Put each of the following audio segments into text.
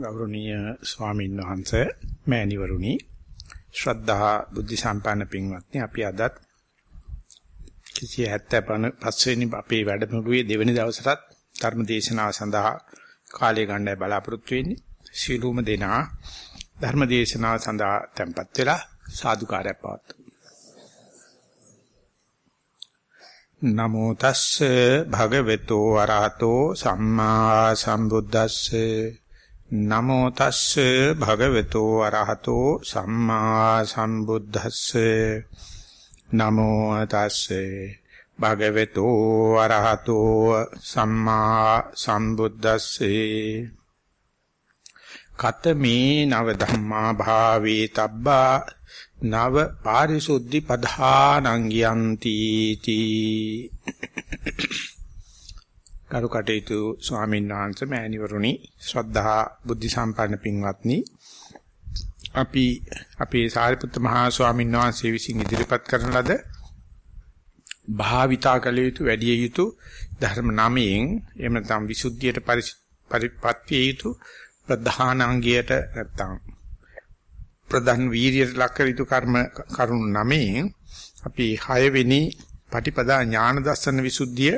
ගෞරවනීය ස්වාමීන් වහන්සේ මෑණිවරුනි ශ්‍රද්ධා බුද්ධ සම්පන්න පින්වත්නි අපි අදත් කිසි 75 වෙනි අපේ වැඩමුළුවේ දෙවෙනි දවසටත් ධර්ම දේශනාව සඳහා කාලය ගන්නයි බලාපොරොත්තු වෙන්නේ. සීලූම දෙනා ධර්ම දේශනාව සඳහා tempත් වෙලා සාදුකාරයක් පවත්වමු. නමෝ තස්සේ භගවතු වරහතෝ සම්මා සම්බුද්දස්සේ. නමෝ තස්සේ භගවතු අරහතෝ සම්මා සම්බුද්දස්සේ. නමෝ තස්සේ භගවතු අරහතෝ සම්මා සම්බුද්දස්සේ. කතමේ නව ධම්මා භාවේ තබ්බා නව පාරිසුද්ධි පධානං යන්ති තී. කරු කටයුතු ස්වාමීන් වහන්සේ මෑණිවරුනි ශ්‍රද්ධා බුද්ධ සම්පන්න පින්වත්නි. අපි අපේ සාරිපුත්ත මහා ස්වාමීන් වහන්සේ විසින් ඉදිරිපත් කරන ලද භාවිතා කළ යුතු වැඩි යුතු ධර්ම නාමයෙන් එහෙම නැත්නම් විසුද්ධියට පරිපත්‍ය යුතු ප්‍රධානාංගයට නැත්නම් ප්‍රධාන වීර්යයට ලක් කර යුතු කර්ම කරුණු නාමයෙන් අපි 6 වෙනි පටිපදා ඥාන දර්ශන විසුද්ධිය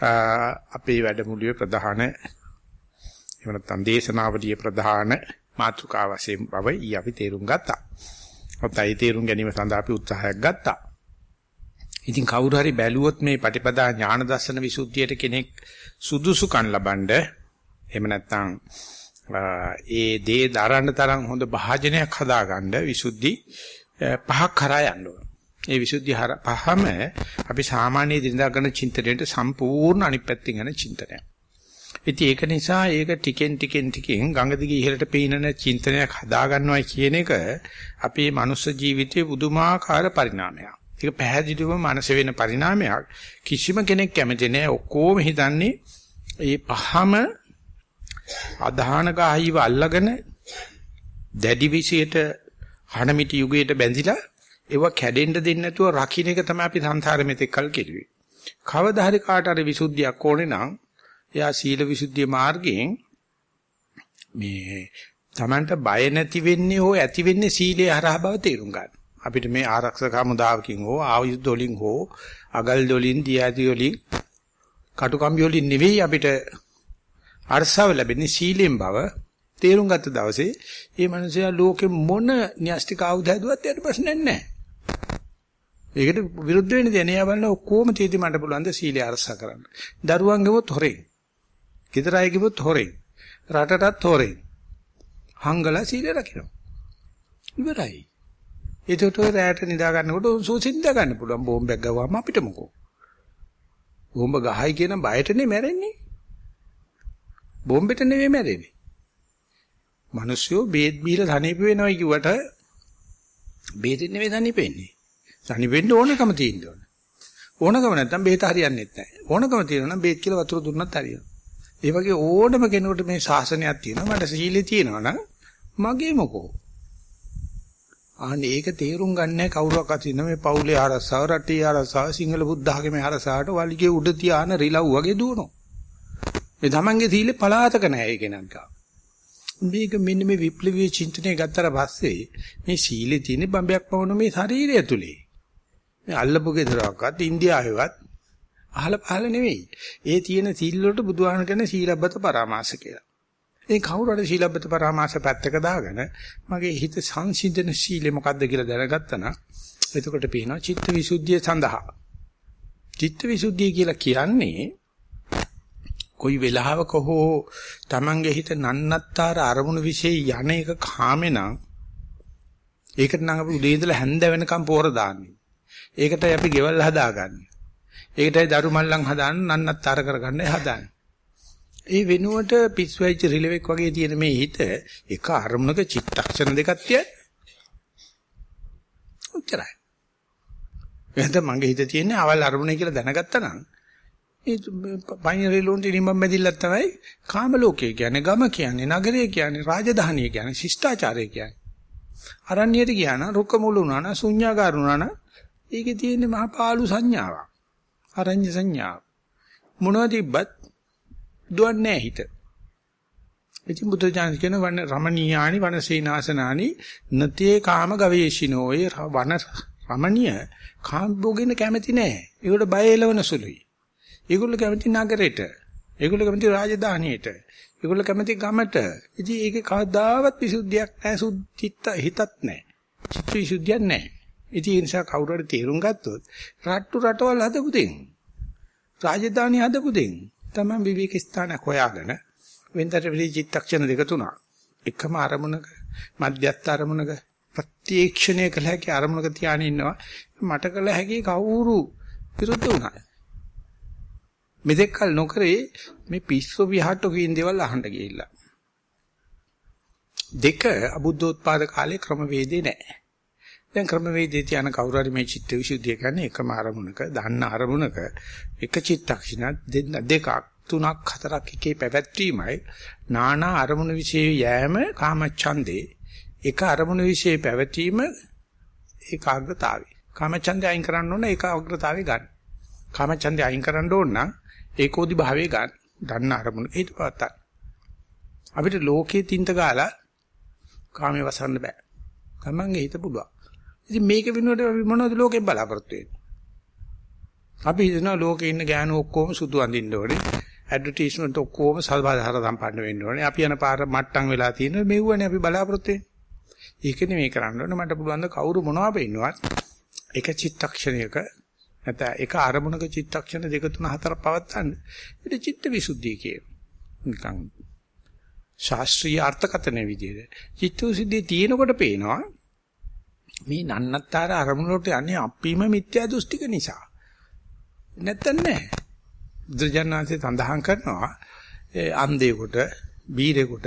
අපේ වැඩමුළුවේ ප්‍රධාන එහෙම නැත්නම් දේශනාවලියේ ප්‍රධාන මාතෘකාව වශයෙන් බව ඊ අපි තේරුම් ගත්තා. ඔතයි තේරුම් ගැනීම සඳහා අපි උත්සාහයක් ගත්තා. ඉතින් කවුරු හරි බැලුවොත් මේ පටිපදා ඥාන දර්ශන විසුද්ධියට කෙනෙක් සුදුසුකම් ලබනද එහෙම නැත්නම් ඒ දේ දරන්න තරම් හොඳ භාජනයක් හදාගන්න විසුද්ධි පහක් කරා යන්න ඕන. ඒ විසුද්ධි පහම අපි සාමාන්‍ය දිනදා කරන චින්තනයට සම්පූර්ණ අනිත් පැත්තෙන් යන චින්තනයක්. ඉතින් ඒක නිසා ඒක ටිකෙන් ටිකෙන් ටිකෙන් ගඟ දිගේ ඉහළට පීනන චින්තනයක් හදාගන්නවා කියන එක අපේ මනුස්ස ජීවිතයේ පුදුමාකාර පරිණාමයක්. ඒක පැහැදිලිවම මනස වෙන පරිණාමයක්. කිසිම කෙනෙක් කැමති නැහැ. ඔක්කොම හිතන්නේ මේ පහම අධාන ගාහිව අල්ලගෙන දැඩි විශේෂයට හනමිටි යුගයට බැඳිලා ඒව කැඩෙන්න දෙන්නේ නැතුව රකින්න එක තමයි අපි සංසාරෙ මෙතෙක් කල් කෙරුවේ. කවදා හරි කාට හරි විසුද්ධියක් ඕනේ නම් එයා සීල විසුද්ධිය මාර්ගයෙන් මේ Tamanට බය නැති වෙන්නේ හෝ ඇති වෙන්නේ සීලයේ හරහා බව තේරුම් ගන්න. අපිට මේ ආරක්ෂක හමුදාවකින් හෝ ආයුධ වලින් හෝ අගල් වලින් දියාදි වලින් කටුකම්බි වලින් නෙවෙයි අපිට අරසාව ලැබෙන්නේ සීලෙන් බව තේරුම් ගත්ත දවසේ මේ මිනිසයා ලෝකෙ මොන න්‍යෂ්ටික ආයුධ හැදුවත් යට ප්‍රශ්නයක් නැහැ. ඒකට විරුද්ධ වෙන්න දෙන්නේ එයා බලන ඔක්කොම තීති මට පුළුවන් ද සීලය අරසා කරන්න. දරුවන් ගෙවොත් හොරෙන්. ගෙදර අය ගෙවොත් හොරෙන්. රටටත් හොරෙන්. හංගලා සීලය රකින්න. ඉවරයි. ඒකට ඔය රැයට නිදා ගන්නකොට සූසින් නිදා ගන්න පුළුවන් බෝම්බයක් ගවම අපිට මොකෝ. බෝම්බ ගහයි කියන බයටනේ මැරෙන්නේ. බෝම්බෙට නෙවෙයි මැරෙන්නේ. මිනිස්සු බේත් බීලා ධනෙප වෙනවා කිව්වට බේතෙන් නෙවෙයි ධනෙප වෙන්නේ. ධනෙප වෙන්න ඕනකම තියෙන්න ඕන. ඕනකම නැත්තම් බේත හරියන්නේ නැහැ. ඕනකම තියෙනවා නම් බේත් කියලා වතුර දුන්නත් හරියනවා. ඒ වගේ ඕනම කෙනෙකුට මේ ශාසනයක් තියෙනවා. මට සීලෙ තියෙනවා නම් මගේ මොකෝ. අනේ ඒක තේරුම් ගන්නෑ කවුරක්වත් ඉන්න මේ පවුලේ ආරස්සාව රටේ ආරස්සාව සිංහල බුද්ධ ආගමේ ආරස්සාවට වලිගේ උඩ තියාන රිලව් වගේ දුවනවා. මේ තමන්ගේ සීලේ පලාතක නැහැ ඒක නංගා. මේක මෙන්න මේ විප්ලවීය චින්තනය ගත්තට පස්සේ මේ සීලේ තියෙන බම්බයක් පවන මේ ශරීරය ඇතුලේ. මේ අල්ලපු ගෙදරක්වත් ඉන්දියාවේවත් අහල පහල නෙවෙයි. ඒ තියෙන සීල් වලට බුදුහාම කියන සීලබ්බත පරාමාස කියලා. ඒ කවුරු හරි සීලබ්බත පරාමාස පැත්තක දාගෙන මගේ හිත සංසිඳන සීලෙ මොකද්ද කියලා දැනගත්තා නම් එතකොට පේනවා චිත්ත විසුද්ධිය සඳහා. චිත්ත විසුද්ධිය කියලා කියන්නේ කොයි වෙලාවක හෝ Tamange හිත නන්නත්තර අරමුණු વિશે යන එක කාමෙනම් ඒකට නම් අපි උදේ ඉඳලා හැන්ද වෙනකම් පෝර දාන්නේ. ඒකටයි අපි ගෙවල් හදාගන්නේ. ඒකටයි දරු මල්ලන් හදාන්න නන්නත්තර කරගන්න හදාන්නේ. ඒ වෙනුවට පිස්සුයිච රිලෙවෙක් වගේ තියෙන මේ හිත එක අරමුණක චිත්තක්ෂණ දෙකක් තියන. උච්චරයි. එහෙනම් මගේ හිත තියෙන්නේ අවල් අරමුණේ කියලා දැනගත්තා නම් ඒ බයිනරි ලෝන්ට නිමම් මැදිල්ලක් තමයි කාම ලෝකය කියන්නේ ගම කියන්නේ නගරය කියන්නේ රාජධානිය කියන්නේ ශිෂ්ටාචාරය කියන්නේ. අරණ්‍යයට ගියා නම් රුක්ක මුළු වුණා නම් ශුන්‍යාකාර වුණා නම් ඒකේ තියෙන්නේ මහා පාළු සංඥාවක්. අරඤ්‍ය සංඥාව. මොනවද තිබ්බත් දුවන්නේ නැහැ හිත. ඉතින් බුදුජානක කියන වන රමණීයානි වනසේනාසනානි නතේ කාම ගවේෂිනෝ ඒ වන රමණීය කාම භෝගින කැමති නෑ. ඒකට බය එලවන සුළුයි. ඒගොල්ලෝ කැමති නගරෙට. ඒගොල්ලෝ කැමති රාජධානියට. ඒගොල්ලෝ කැමති ගමට. ඉතින් ඒකේ කවදාවත් විසුද්ධියක් නැහැ. සුද්ධිත හිතත් නැහැ. චිත්ත විසුද්ධියක් නැහැ. ඉතින් ඒ නිසා කවුරු හරි තේරුම් ගත්තොත් රට්ටු රටවල් හදපු දෙන්. රාජධානි හදපු දෙන්. තමයි විවේක ස්ථානයක් හොයාගෙන වෙනතට විදි චිත්තක්ෂණ දෙක තුනක් එකම අරමුණක මධ්‍යස්ථ අරමුණක ප්‍රත්‍යක්ෂණය කළ හැකි අරමුණක තියාගෙන ඉන්නවා මට කළ හැකි කවුරු විරුද්ධ වුණා මෙතෙක් කල නොකරේ මේ පිස්සු විහාට්ටු කියන දේවල් අහන්න ගිහිල්ලා දෙක අබුද්ධෝත්පාද කාලේ ක්‍රමවේදේ නැහැ දැන් ක්‍රමවේදේ තියන කවුරු හරි මේ චිත්ත විසුද්ධිය කියන්නේ එකම අරමුණක දන්න අරමුණක එක චිත්තක්ෂණ දෙකක් තුනක් හතරක් එකේ පැවැත්වීමයි නානා අරමුණු વિશે යෑම කාමච්ඡන්දේ එක අරමුණු વિશે පැවැතීම ඒකාග්‍රතාවය කාමච්ඡන්දේ අයින් කරන්න ඕන ඒකාග්‍රතාවය ගන්න කාමච්ඡන්දේ අයින් කරන්න ඕන නම් ඒකෝදි භාවයේ ගන්න දන්න අරමුණ ඊට පස්සට අපිට ලෝකේ තින්ත ගාලා කාමයේ වසන්න බෑ තමන්ගේ හිත පුළුවන් ඉතින් මේක වෙනුවට අපි මොනවද ලෝකෙන් බලාපොරොත්තු වෙන්නේ අපි හිතනවා ලෝකේ ඉන්න ගෑනු ඔක්කොම සුදු අඳින්න ඕනේ ඇඩ්වර්ටයිස්මන්ට් ඔක්කොම සල්බාධාර සම්පන්න වෙන්න ඕනේ. අපි යන පාර මට්ටම් වෙලා තියෙන මෙව්වනේ අපි බලාපොරොත්තු වෙන්නේ. ඒක නෙමෙයි කරන්න ඕනේ. මට පුළුවන් ද කවුරු මොනවා වෙන්නවත් එක චිත්තක්ෂණයක නැත්නම් එක අරමුණක චිත්තක්ෂණ දෙක තුන හතර පවත්තන්න. ඒක චිත්ත විසුද්ධිය කියන. නිකන් ශාස්ත්‍රීය අර්ථකථනයේ විදිහට. චිත්ත විසුද්ධිය තියෙනකොට පේනවා මේ නන්නත්තර අරමුණ වලට යන්නේ අපිම මිත්‍යා දෘෂ්ටික නිසා. නැත්තම් නෑ. බුදුජානනාංශය සඳහන් කරනවා ඒ අන්ධයෙකුට, බීරෙකුට,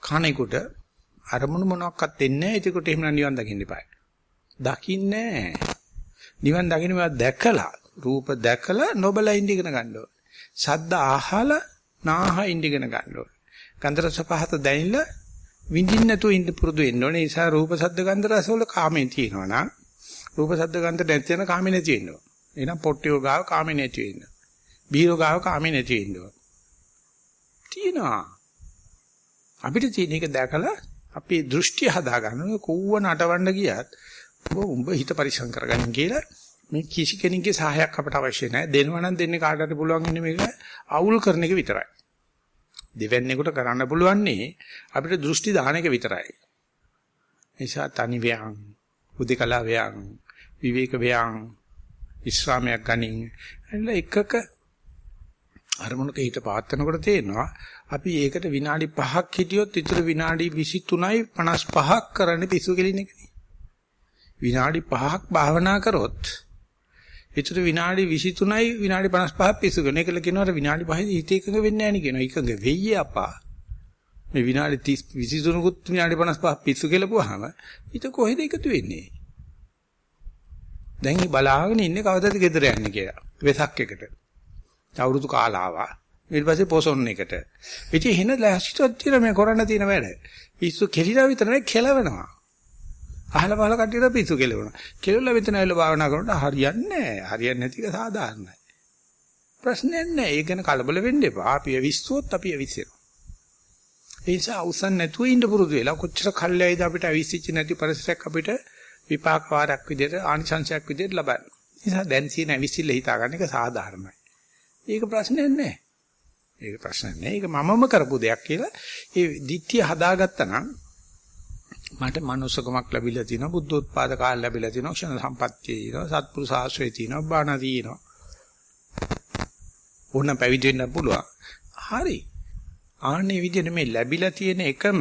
කණෙකුට අරමුණු මොනක්වත් දෙන්නේ නැහැ. ඒකට එහෙම නිවන් දකින්න එපා. දකින්නේ නිවන් දකින්න මේවා දැකලා, රූප දැකලා නොබල ඉඳගෙන ගන්න ඕනේ. ශබ්ද අහලා නාහ ඉඳගෙන ගන්න ඕනේ. ගන්ධ රස පහත දැනිලා විඳින්න නැතුව ඉන්න පුරුදු වෙන්න ඕනේ. ඒ නිසා රූප ශබ්ද ගන්ධ රස වල කාමෙන් තියෙනවා නම් රූප ශබ්ද ගන්ධ නැති වෙන කාමෙ නැති වෙනවා. එහෙනම් පොට්ටියෝ ගාව කාමෙ නැති වෙනවා. බීරෝ ගාව කාමේ නැති වෙන්න ඕන. තියෙනවා. අපිට තියෙන එක දැකලා අපේ දෘෂ්ටි හදා ගන්න කොව්ව නටවන්න ගියත් උඹ හිත පරිසම් කරගන්න කියලා මේ කිසි කෙනෙකුගේ සහායක් අපට අවශ්‍ය නැහැ. දෙනවා නම් දෙන්නේ කාට හරි පුළුවන් ඉන්නේ මේක අවුල් කරන එක විතරයි. දෙවැන්නේකට කරන්න පුළුවන්නේ අපිට දෘෂ්ටි දාන එක විතරයි. නිසා තනි ව්‍යං, උදිකලා ව්‍යං, විවේක ව්‍යං, විශ්‍රාමයක් ගනින් එකක අරමුණක හිත පාත්තනකොට තේරෙනවා අපි ඒකට විනාඩි 5ක් හිටියොත් ඊටර විනාඩි 23යි 55ක් කරන්න පිස්සු කෙලින එකනේ. විනාඩි 5ක් භාවනා කරොත් ඊටර විනාඩි 23යි විනාඩි 55ක් පිස්සු කරන එකල කියනවාට විනාඩි 5යි හිත එකඟ වෙන්නේ නැහැ නේ කියනවා. එකඟ වෙయ్యේ අපා. මේ විනාඩි 30 23කුත් විනාඩි 55ක් පිස්සු කෙලපුවාම ඊට කොහෙද එකතු වෙන්නේ? දැන් බලාගෙන ඉන්නේ කවදද ගෙදර යන්නේ කියලා. වෙසක් එකට. අවුරුදු කාලාවා. ඊට පස්සේ පොසොන් එකට. ඉතින් එහෙන ලැස්තිවත් තියෙන මේ කරන්න තියෙන වැඩ. පිස්සු කෙලිලා විතර නෙවෙයි කෙලවෙනවා. අහල පහල කට්ටියට පිස්සු කෙලවෙනවා. කෙලවලා විතර ඇවිල්ලා භාවනා කරනකොට හරියන්නේ නැහැ. හරියන්නේ නැති එක සාධාරණයි. ප්‍රශ්නයක් නැහැ. ඒක ගැන කලබල වෙන්න එපා. අපි විශ්වොත් අපි විශ්සෙනවා. ඒ නිසා අවසන් නැතුව ඉන්න පුරුදු වෙලා කොච්චර කල්යයිද අපිට අවිසිච්ච නැති පරිසරයක් අපිට විපාක වාරයක් විදිහට ආනිසංශයක් විදිහට ලබන්න. නිසා දැන් තියෙන අවිසිල්ල හිතා ගන්න එක සාධාරණයි. ඒක ප්‍රශ්නයක් නෑ. ඒක ප්‍රශ්නයක් නෑ. ඒක මමම කරපු දෙයක් කියලා ඒ දිට්ඨිය හදාගත්තා නම් මට මනුස්සකමක් ලැබිලා තිනවා බුද්ධෝත්පාද කාල ලැබිලා තිනවා ක්ෂණ සම්පත්තිය තියෙනවා සත්පුරුෂ ආශ්‍රය තියෙනවා බාණ තියෙනවා ඕන පැවිදි වෙන්න පුළුවන්. හරි. ආන්නේ විදිහට මේ ලැබිලා තියෙන එකම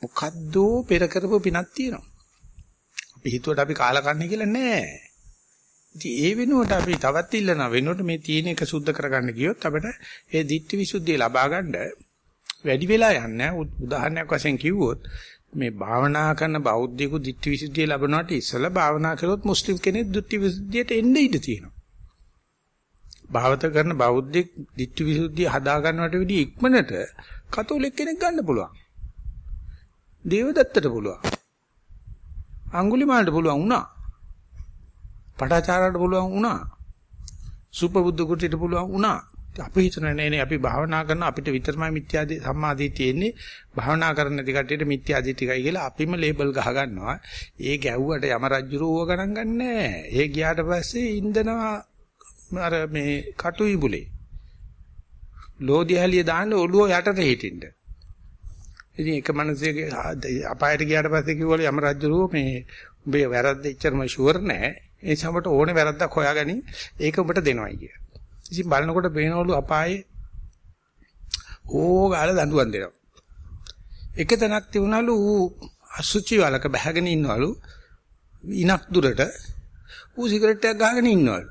මොකද්ද පෙර කරපු පිනක් තියෙනවා. අපි හිතුවට අපි කාලා කන්නේ කියලා නෑ. ඉතින් ඒ වෙනුවට අපි තවත් ඉල්ලන වෙනුවට මේ තියෙන එක සුද්ධ කරගන්න ගියොත් අපිට ඒ ditthi visuddhiය ලබා ගන්න වැඩි වෙලා යන්නේ. උදාහරණයක් වශයෙන් කිව්වොත් මේ භාවනා කරන බෞද්ධයෙකු ditthi visuddhiය ලැබනකොට ඉස්සලා භාවනා කළොත් මුස්ලිම් කෙනෙක් ditthi visuddhiයට එන්න ඉඩ තියෙනවා. භාවත කරන බෞද්ධයෙක් ditthi visuddhiය හදා ගන්නවට වැඩිය ඉක්මනට කතෝලික කෙනෙක් ගන්න පුළුවන්. දේවදත්තට පුළුවන්. අඟුලිමාලට පුළුවන් වුණා. පටාචාරාට පුළුවන් වුණා. සුපබුද්ධ කුටියට පුළුවන් වුණා. අපි හිතන නේ අපි භාවනා කරන අපිට විතරමයි මිත්‍යාදී සම්මාදී තියෙන්නේ භාවනා කරන නැති කට්ටියට මිත්‍යාදී ටිකයි කියලා අපිම ලේබල් ගහ ගන්නවා. ඒ ගැව්වට යම රජුරෝ ගණන් ගන්නෑ. ඒ ගියාට පස්සේ ඉන්දනවා අර මේ කටු ඉඹුලේ. ලෝදිහලිය දාන්න ඔළුව යටට හිටින්න. ඉතින් එක මිනිසෙගේ අපායට ගියාට පස්සේ කිව්වලු යම රජුරෝ මේ උඹේ වැරද්ද එච්චරම ෂුවර් නෑ. ඒ නිසා ඔබට ඕනේ වැරද්දක් හොයාගනි. ඒක ඔබට දෙනවයි කියලා. ඉතින් බලනකොට පේනවලු අපායේ ඕ ගාලා දඬුවම් දෙනවා. එක තැනක් තිබුණලු ඌ අසුචි වලක බහගෙන ඉන්නවලු ඉනක් දුරට ඌ සිගරට් එකක් ගහගෙන ඉන්නවලු.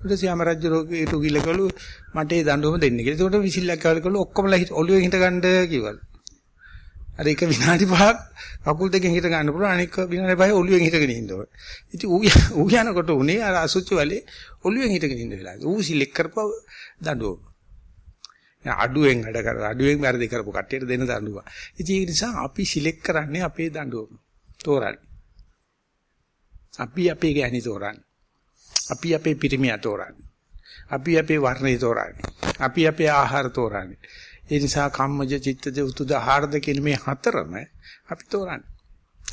ඊට සියම රජු රෝගීට කිව්ලකලු මට ඒ දඬුවම දෙන්න කියලා. ඒකට විසිල්ලක් කවලකලු ඔක්කොමලා ඔළුවෙන් හිට ගන්න කිව්වලු. අර එක විනාඩි පහක් කකුල් දෙකෙන් හිට ගන්න පුළුවන් අනික විනාඩි පහේ ඔළුවෙන් හිටගෙන ඉන්න ඕනේ. ඉතින් ඌ ඌ යනකොට උනේ අර අසුචි වලේ ඔළුවෙන් හිටගෙන ඉන්න වෙලාව. ඌ සිලෙක් කරපුව දඬුවම. අඩුවෙන් වැඩ කර අඩුවෙන් වැරදි කරපු කට්ටියට දෙන දඬුවම. ඉතින් ඒ නිසා අපි සිලෙක් කරන්නේ අපේ දඬුවම. තෝරන්නේ. අපි අපේ ගෑණි තෝරන්නේ. අපි අපේ පිරිමියා තෝරන්නේ. අපි අපේ වර්ණය තෝරන්නේ. අපි අපේ ආහාර තෝරන්නේ. ඒ නිසා කම්මජ චිත්තජ උතුද ආහාරද කියන මේ හතරම අපි තෝරන්නේ.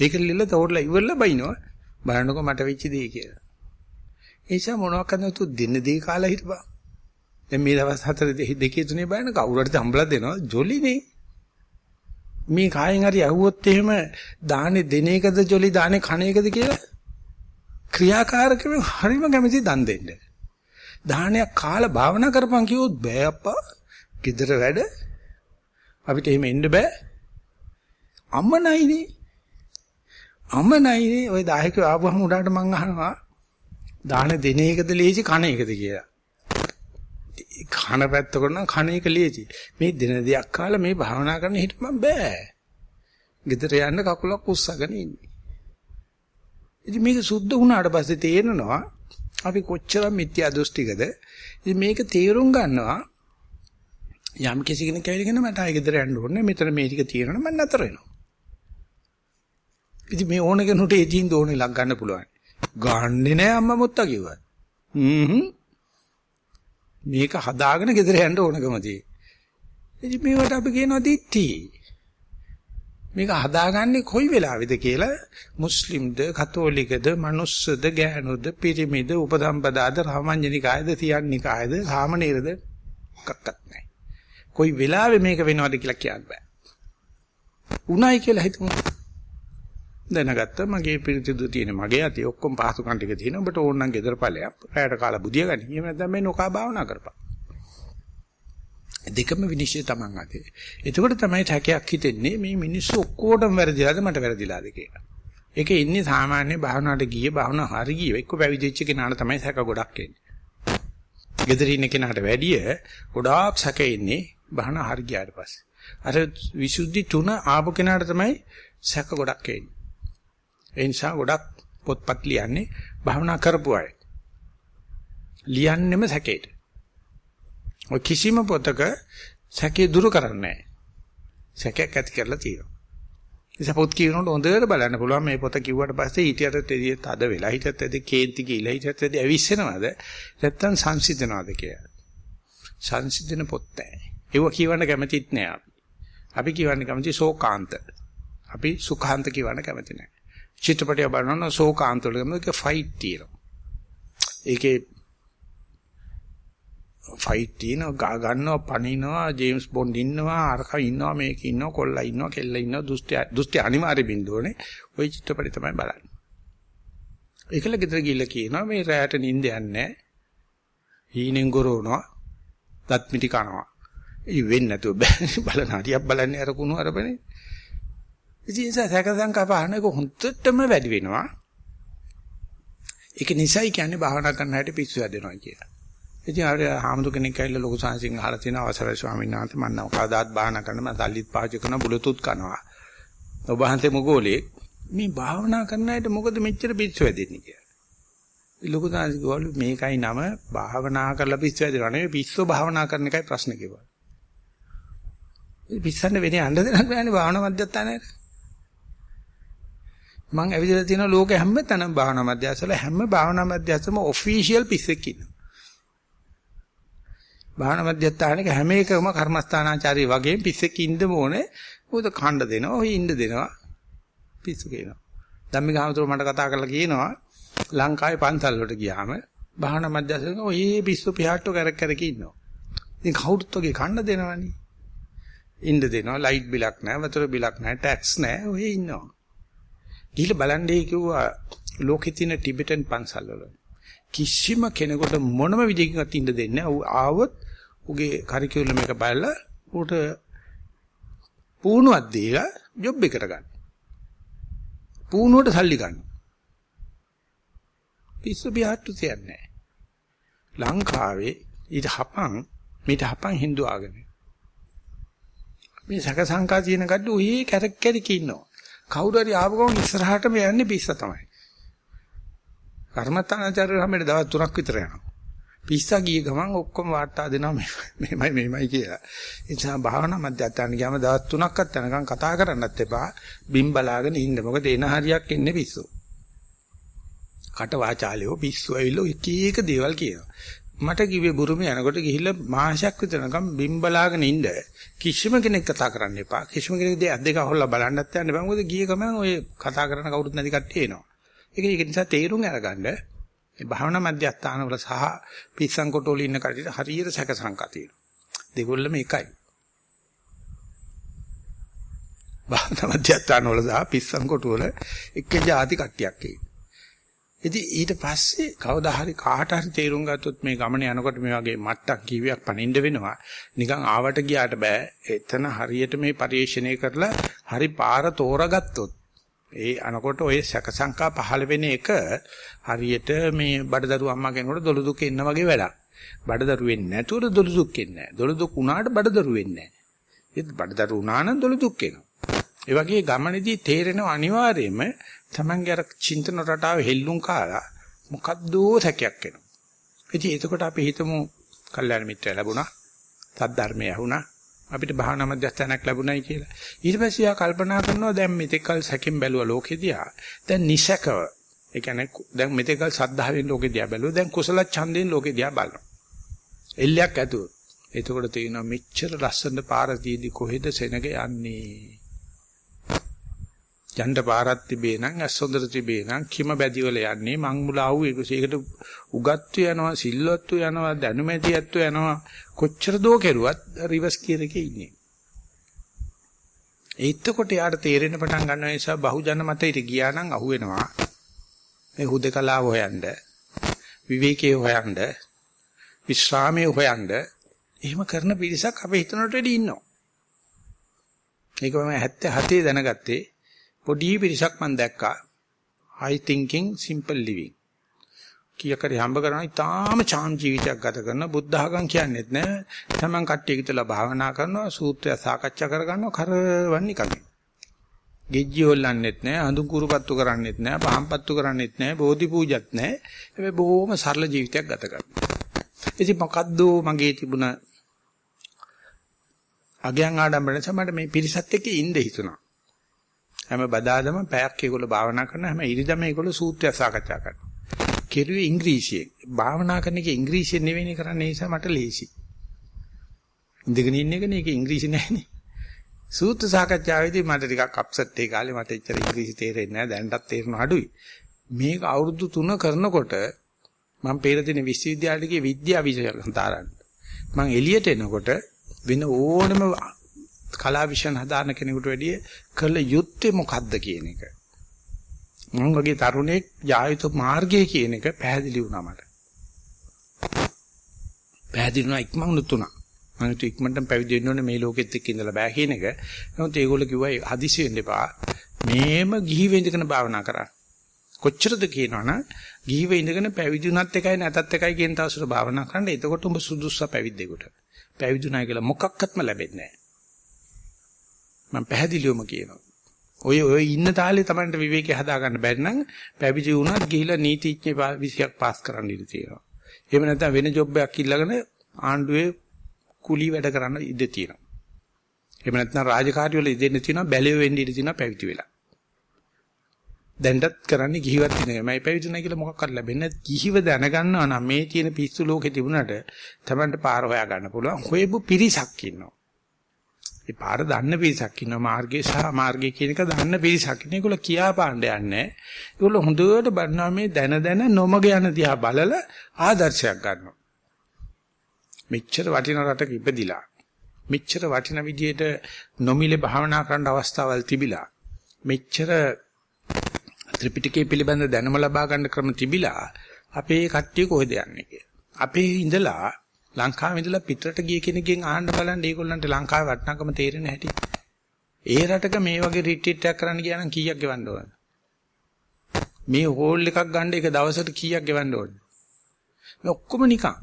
ඒක ලිල්ල තෝරලා ඉවරලා බයිනවා. බලන්නකො මට වෙච්ච දේ කියලා. ඒ නිසා මොනවාක් කරනතු දින දේ කාලා හිටපන්. දැන් මේ දවස් හතර දෙකේ තුනේ බලන්න කවුරු හරි හම්බලා දෙනවා ජොලිනේ. මේ කායෙන් හරි ඇහුවොත් එහෙම දානේ දෙන එකද ජොලි දානේ කණ එකද කියලා ක්‍රියාකාරකම හරිම කැමති දන් දෙන්න. දානයක් කාලා භාවනා කරපන් කිව්වොත් බෑ අප්පා. gedara වැඩ අපිට එහෙම එන්න බෑ. අම්මනයිනේ. අම්මනයිනේ ওই 10 ආවම උඩට මං අහනවා දාන දෙන එකද ලේසි කන එකද කියලා. කන පැත්ත කරනවා කන එක ලේසි. මේ දින දෙයක් කාලා මේ භාවනා කරන්න හිටපම් බෑ. ගෙදර යන්න කකුලක් උස්සගෙන ඉන්නේ. ඉතින් මේක සුද්ධ වුණාට පස්සේ තේරෙනවා අපි කොච්චර මිත්‍යා දෘෂ්ටිකද. ඉතින් මේක තේරුම් ගන්නවා යම් කිසි කෙනෙක් ඇවිල්ගෙන මට ආයෙ ගෙදර යන්න ඕනේ. මෙතන මේ ටික තියෙනවා මම නතර වෙනවා. ඉතින් මේ ඕන කෙනෙකුට ඒ ජීන් දෝනේ ලක් ගන්න පුළුවන්. ගන්නෙ නෑ අම්මා මුත්තා කිව්වා. හ්ම් මේක හදාගෙන ගෙදර යන්න ඕනකම තියෙයි. ඉතින් මේවට අපි කියනවා දිට්ටි. මේක හදාගන්නේ කොයි වෙලාවෙද කියලා මුස්ලිම්ද කතෝලිකද මනුස්සද ගෑනුද පිරිමිද උපසම්පදාද රාමඤ්ඤනිකායද තියන්නිකායද සාමණේරද මොකක්වත් නැහැ. කොයි වෙලාවෙ මේක වෙනවද කියලා කියන්න බෑ. උණයි කියලා හිතමු. දැනගත්තා මගේ පිළිතුරු තියෙන මගේ අතේ ඔක්කොම පහසුකම් ටික තියෙනවා. ඔබට ඕන නම් ගෙදර ඵලයක්. රැයට කාලා බුදිය ගන්න. එහෙම නැත්නම් මේ නොකා භාවනා කරපන්. දෙකම විනිශ්චය තමන් අතේ. එතකොට තමයි හැකයක් හිතෙන්නේ මේ මිනිස්සු ඔක්කොටම වැරදිලාද මට වැරදිලාද කියලා. ඒකේ ඉන්නේ සාමාන්‍ය භාවනාවට ගියේ භාවනා හරි ගියේ එක්ක පැවිදිච්ච කෙනාට තමයි සැක ගොඩක් එන්නේ. ගෙදර ඉන්න කෙනාට වැඩිය ගොඩාක් සැක ඉන්නේ භාවනා හරි ගියාට පස්සේ. අර විසුද්ධි තුන ආපු කෙනාට තමයි සැක ගොඩක් එන්නේ. ඒ නිසා ගොඩක් පොත්පත් ලියන්නේ භාවනා කරපු අය. ලියන්නෙම සැකේට. ඔය කිසිම පොතක සැකේ දුරු කරන්නේ නැහැ. සැකයක් ඇති කරලා තියෙනවා. ඉතින් පොත් කියනකොට හොඳට බලන්න පුළුවන් මේ පොත කිව්වට පස්සේ ඊටියට එදී තද වෙලා හිටියත් එදී කේන්ති කියලා හිටියත් එදී ඇවිස්සෙනවද නැත්තම් සංසිඳනවද කියලා. සංසිඳන පොත් නැහැ. ඒව කියවන්න කැමතිත් නෑ අපි. අපි කියවන්න කැමති ශෝකාන්ත. අපි සුඛාන්ත කියවන්න කැමති නෑ. චිත්‍රපටය බලනවා ශෝකාන්ත වල මේක ෆයිට් තියෙනවා. ඒකේ ෆයිට් තියෙනවා ගා ගන්නවා පනිනවා ජේම්ස් බොන්ඩ් ඉන්නවා අරක ඉන්නවා මේක ඉන්නවා කොල්ලා ඉන්නවා කෙල්ල ඉන්නවා දුස්ති දුස්ති අනිවාර්ය බින්දුවනේ ওই චිත්‍රපටය තමයි බලන්නේ. ඒකල ගෙදර ගිහිල්ලා කියනවා මේ රැයට නිින්ද යන්නේ නැහැ. හීනෙන් ගොරවනවා. දත් මිටි කනවා. ඒ වෙන්නේ නැතුව බෑ බලන හරියක් බලන්නේ අර කුණු අරපනේ. ඉතින් සැකසං කපහනක හුත්තටම වැඩි වෙනවා. ඒක නිසයි කියන්නේ භාවනා කරන්න හැටි පිස්සු හැදෙනවා කියලා. ඉතින් අර හාමුදුර කෙනෙක් ඇවිල්ලා ලොකු සංසිංහ අහලා තියෙන අවසරයි ස්වාමීන් වහන්සේ මම නම් කවදාත් භාවනා කරන්න මම සල්ලිත් පාවිච්චි කරන බුලුතුත් කනවා. ඔබ වහන්සේ මොගෝලේ මේ භාවනා කරන අයට මොකද මෙච්චර පිස්සු හැදෙන්නේ කියලා. ලොකු සංසිංහ ගෝලු මේකයි නම භාවනා කරලා පිස්සු හැදෙනවා නෙවෙයි පිස්සු භාවනා කරන එකයි ප්‍රශ්නේ කිව්වා. පිස්සන්න වෙන්නේ අඬ දෙනක් නෑනේ භාවනා මධ්‍යස්ථානයේ. මං ඇවිදලා තියෙන ලෝකෙ හැම තැනම භාවනා මධ්‍යස්ථාන හැම භාවනා මධ්‍යස්ථානම ඔෆිෂියල් පිස්සෙක් ඉන්නවා. භාවනා මධ්‍යස්ථානක හැම එකම කර්මස්ථානාචාරී වගේ පිස්සෙක් ඉන්න ඕනේ. මොකද කණ්ඩ දෙනවා, ඔහි ඉන්න දෙනවා. පිස්සු කියනවා. ධම්මිකාමතුරු මට කතා කරලා කියනවා ලංකාවේ පන්සල් වලට ගියාම භාවනා මධ්‍යස්ථානක ඔය පිස්සු පියාට්ටෝ කරක් කරක ඉන්නවා. ඉතින් කවුරුත් වගේ කණ්ඩ දෙනවනේ. ඉන්න දෙනවා ලයිට් බිලක් නැහැ, වතුර බිලක් නැහැ, ටැක්ස් නැහැ, ඔය ඉන්නවා. ගිහලා බලන්නේ කිව්වා ලෝකෙ තියෙන ටිබෙටන් පන්සල් වල කිසිම කෙනෙකුට මොනම විදිහකින්වත් ඉන්න දෙන්නේ නැහැ. ආවොත් උගේ කරිකියුලම් එක බලලා උට පුණුවක් දීලා ජොබ් එකට ගන්න. පුණුවට සල්ලි ගන්න. පිස්සු බිහට්ටු තියන්නේ ලංකාවේ ඊට හපන් මීට හපන් Hindu ආගම. මේ සක සංකා තියෙන කඩු ඔය කැරක් කැරික ඉන්නවා. කවුරු හරි ආපු ගමන් ඉස්සරහටම යන්නේ පිස්ස තමයි. කර්මත්තානාචාර්ය හැමෙට දවස් 3ක් විතර යනවා. පිස්සා ගිය ගමන් ඔක්කොම වාට්ටා දෙනවා මෙමය මෙමය කියලා. ඒ නිසා භාවනා මධ්‍යස්ථාන ගියාම දවස් 3ක්වත් යනකම් කතා කරන්නත් එපා. බිම් බලාගෙන ඉන්න. මොකද එන හරියක් එන්නේ පිස්සු. කට වාචාලියෝ පිස්සු ඇවිල්ලා එක එක දේවල් කියනවා. මට කිව්වේ බුරුමේ යනකොට ගිහිල්ලා මාසයක් විතර නිකන් බිම් බලාගෙන ඉන්න. කිසිම කෙනෙක් කතා කරන්න එපා. කිසිම කෙනෙක් දෙයක් දෙක අහලා බලන්නත් යන්න බෑ. මොකද ගිය ගමන් ඔය කතා කරන කවුරුත් නැති කට්ටිය එනවා. ඒක ඒක නිසා තේරුම් අරගන්න මේ භාවනා මධ්‍යස්ථාන වල සහ පිස්සන් කොටෝල ඉන්න කට්ටියට හරියට සැක සංකා තියෙනවා. දෙගොල්ලම එකයි. භාවනා මධ්‍යස්ථාන වල සහ පිස්සන් කොටෝල එක જાති කට්ටියක් ඒ. ඉතින් ඊට පස්සේ කවදා හරි කාට හරි තේරුම් ගත්තොත් මේ ගමන යනකොට මේ වගේ මට්ටම් කීවියක් පනින්න වෙනවා. නිකන් ආවට ගියාට බෑ. එතන හරියට මේ පරිශ්‍රණය කරලා හරි පාර තෝරාගත්තොත් ඒ අනකොට ඔය සැකසංකා පහළ වෙන එක හරියට මේ බඩදරු අම්මා කෙනෙකුට දොළ දුක එන්න වගේ වැඩක්. බඩදරු වෙන්නේ නැතුව දොළ දුක් එන්නේ නැහැ. දොළ දුක් උනාට බඩදරු වෙන්නේ නැහැ. ඒත් බඩදරු උනා නම් දොළ දුක් එනවා. ඒ වගේ ගමනේදී තේරෙන අනිවාර්යයෙන්ම Tamange අර චින්තන රටාව හෙල්ලුම් කාලා මොකද්ද සැකයක් එනවා. ඉතින් එතකොට අපි හිතමු කල්යාණ මිත්‍රය ලැබුණා. සද්ධර්මය ඇහුණා. අපිට භාවනා මධ්‍යස්ථානයක් ලැබුණයි කියලා. ඊට පස්සේ යා කල්පනා කරනවා දැන් මෙතෙක්කල් සැකෙන් බැලුවා ලෝකෙ දිහා. දැන් නිසකව. ඒ කියන්නේ දැන් මෙතෙක්කල් සද්ධාවෙන් ලෝකෙ දිහා බැලුවා. දැන් කුසල ඡන්දයෙන් ලෝකෙ දිහා බලනවා. එල්ලයක් ඇතුව. එතකොට තේිනවා මෙච්චර ලස්සන පාර තියදී කොහෙද සෙනග යන්නේ? යන්න පාරක් තිබේ නම් ඇස්සොඳට තිබේ නම් කිම බැදිවල යන්නේ මං මුලාවු ඒකට උගත්තු යනවා සිල්වත්තු යනවා දැනුමැතියත්තු යනවා කොච්චර දෝ කෙරුවත් රිවර්ස් ගියර් එකේ ඉන්නේ ඒත්කොට යාට තේරෙන්න පටන් ගන්න නිසා බහුජන මතයට ගියා නම් අහුවෙනවා මේ හුදකලාව හොයන්න විවේකයේ හොයන්න විශ්‍රාමයේ හොයන්න එහෙම කරන පිරිසක් අපේ හිතනට වැඩි ඉන්නවා ඒක මම 77 දැනගත්තේ පොඩි පිරිසක් මම දැක්කා. high thinking simple living. කීයකරි හම්බ කරනවා ඉතාලම චාම් ජීවිතයක් ගත කරන බුද්ධඝම් කියන්නේත් නෑ. තමන් කට්ටිය විතලා භාවනා කරනවා සූත්‍රය සාකච්ඡා කරගන්නවා කරවන්නේ කගේ. ගෙජ්ජි හොල්ලන්නෙත් නෑ, අඳුන් කුරුපත්තු කරන්නෙත් නෑ, පහම්පත්තු කරන්නෙත් නෑ, බෝධි පූජත් නෑ. හැබැයි බොහොම සරල ජීවිතයක් ගත කරනවා. ඉතින් මොකද්ද මගේ තිබුණ අගයන් ආඩම්බරන සමහර මේ පිරිසත් එක්ක ඉඳ හිතුණා. හැම බදාදම පැයක් ඒගොල්ලෝ භාවනා කරන හැම ඉරිදම ඒගොල්ලෝ සූත්‍රය සාකච්ඡා කරනවා. කෙරුවේ ඉංග්‍රීසියෙන්. භාවනා කරන එක ඉංග්‍රීසියෙන් නෙවෙයි කරන්නේ ඒ නිසා මට ලේසි. ඉඳගෙන ඉන්න එකනේ ඒක ඉංග්‍රීසි නෑනේ. සූත්‍ර සාකච්ඡාවේදී මට ටිකක් අප්සෙට් ඒ කාලේ මට එච්චර ඉංග්‍රීසි තේරෙන්නේ නෑ දැන්ටත් තේරෙන අඩුයි. මේක අවුරුදු 3 කරනකොට මම පෙරදින විශ්වවිද්‍යාලයේ විද්‍යා විෂය හදාරන්න. මම එළියට එනකොට වෙන ඕනම කලා විෂයන් හදාන කෙනෙකුට වැඩිය කළ යුත්තේ මොකද්ද කියන එක. මම වගේ තරුණයෙක් යායුතු මාර්ගය කියන එක පැහැදිලි වුණා මට. පැහැදිලි වුණා ඉක්මනුත් උනා. මම හිතුව ඉක්මනටම පැවිදි වෙන්න ඕනේ මේ ලෝකෙත් එක්ක ඉඳලා බෑ කියන එක. නමුත් ඒගොල්ලෝ කිව්වා හදිසි වෙන්න එපා. මේම ගිහි වෙඳගෙන භාවනා කරන්න. කොච්චරද කියනවනම් ගිහිව ඉඳගෙන පැවිදි වුණත් එකයි නැතත් එකයි කියන තවසර භාවනා කරන්න. එතකොට උඹ සුදුස්සා පැවිද්දෙකුට. පැවිදුණා කියලා මොකක්වත්ම ලැබෙන්නේ නැහැ. මම පැහැදිලිවම කියනවා. ඔය ඔය ඉන්න තාලේ Tamanට විවේකී හදාගන්න බැරි නම් පැවිදි වුණත් ගිහිලා නීතිඥ විෂයක් පාස් කරන්න ඉඩ තියෙනවා. එහෙම නැත්නම් වෙන ජොබ් එකක් ඉල්ලගෙන ආණ්ඩුවේ කුලී වැඩ කරන්න ඉඩ තියෙනවා. එහෙම නැත්නම් රාජකාරි වල ඉදෙන්න තියෙනවා බැලිය වෙන්න ඉඩ තියෙනවා පැවිදි වෙලා. දැන්ටත් කරන්නේ කිහිවත් ඉන්නේ. මම පැවිදුණා කියලා මොකක්වත් ලැබෙන්නේ නැහැ. කිහිව දැනගන්නවා නම් මේ තියෙන පිස්සු ලෝකේ තිබුණාට Tamanට පාර හොයා ගන්න පුළුවන්. හොයපු පිරිසක් ඉන්නවා. ඒ පාර දන්න පිරිසක් ඉන්නවා. මාර්ගය සහ මාර්ගය කියන එක දන්න පිරිසක් ඉන්නේ. ඒගොල්ලෝ කියා පාණ්ඩ යන්නේ. ඒගොල්ලෝ හොඳට බලනවා මේ දැන දැන නොමග යන දිහා බලලා ආදර්ශයක් ගන්නවා. මෙච්චර වටින රටක ඉපදිලා මෙච්චර වටින විදියට නොමිලේ භාවනා කරන්න අවස්ථාවල් තිබිලා මෙච්චර ත්‍රිපිටකය පිළිබඳ දැනුම ලබා ගන්න ක්‍රම තිබිලා අපේ කට්ටිය කොහෙද යන්නේ කියලා. අපේ ඉඳලා ලංකාවේ ඉඳලා පිටරට ගිය කෙනෙක්ගෙන් අහන්න බලන්න ඒගොල්ලන්ට ලංකාවේ වටිනාකම තේරෙන හැටි. ඒ රටක මේ වගේ රිට්‍රීට් එකක් කරන්න ගියා නම් කීයක් ගෙවන්න ඕනද? මේ හෝල් එකක් ගන්න එක දවසට කීයක් ගෙවන්න ඕනද? මේ ඔක්කොම නිකන්.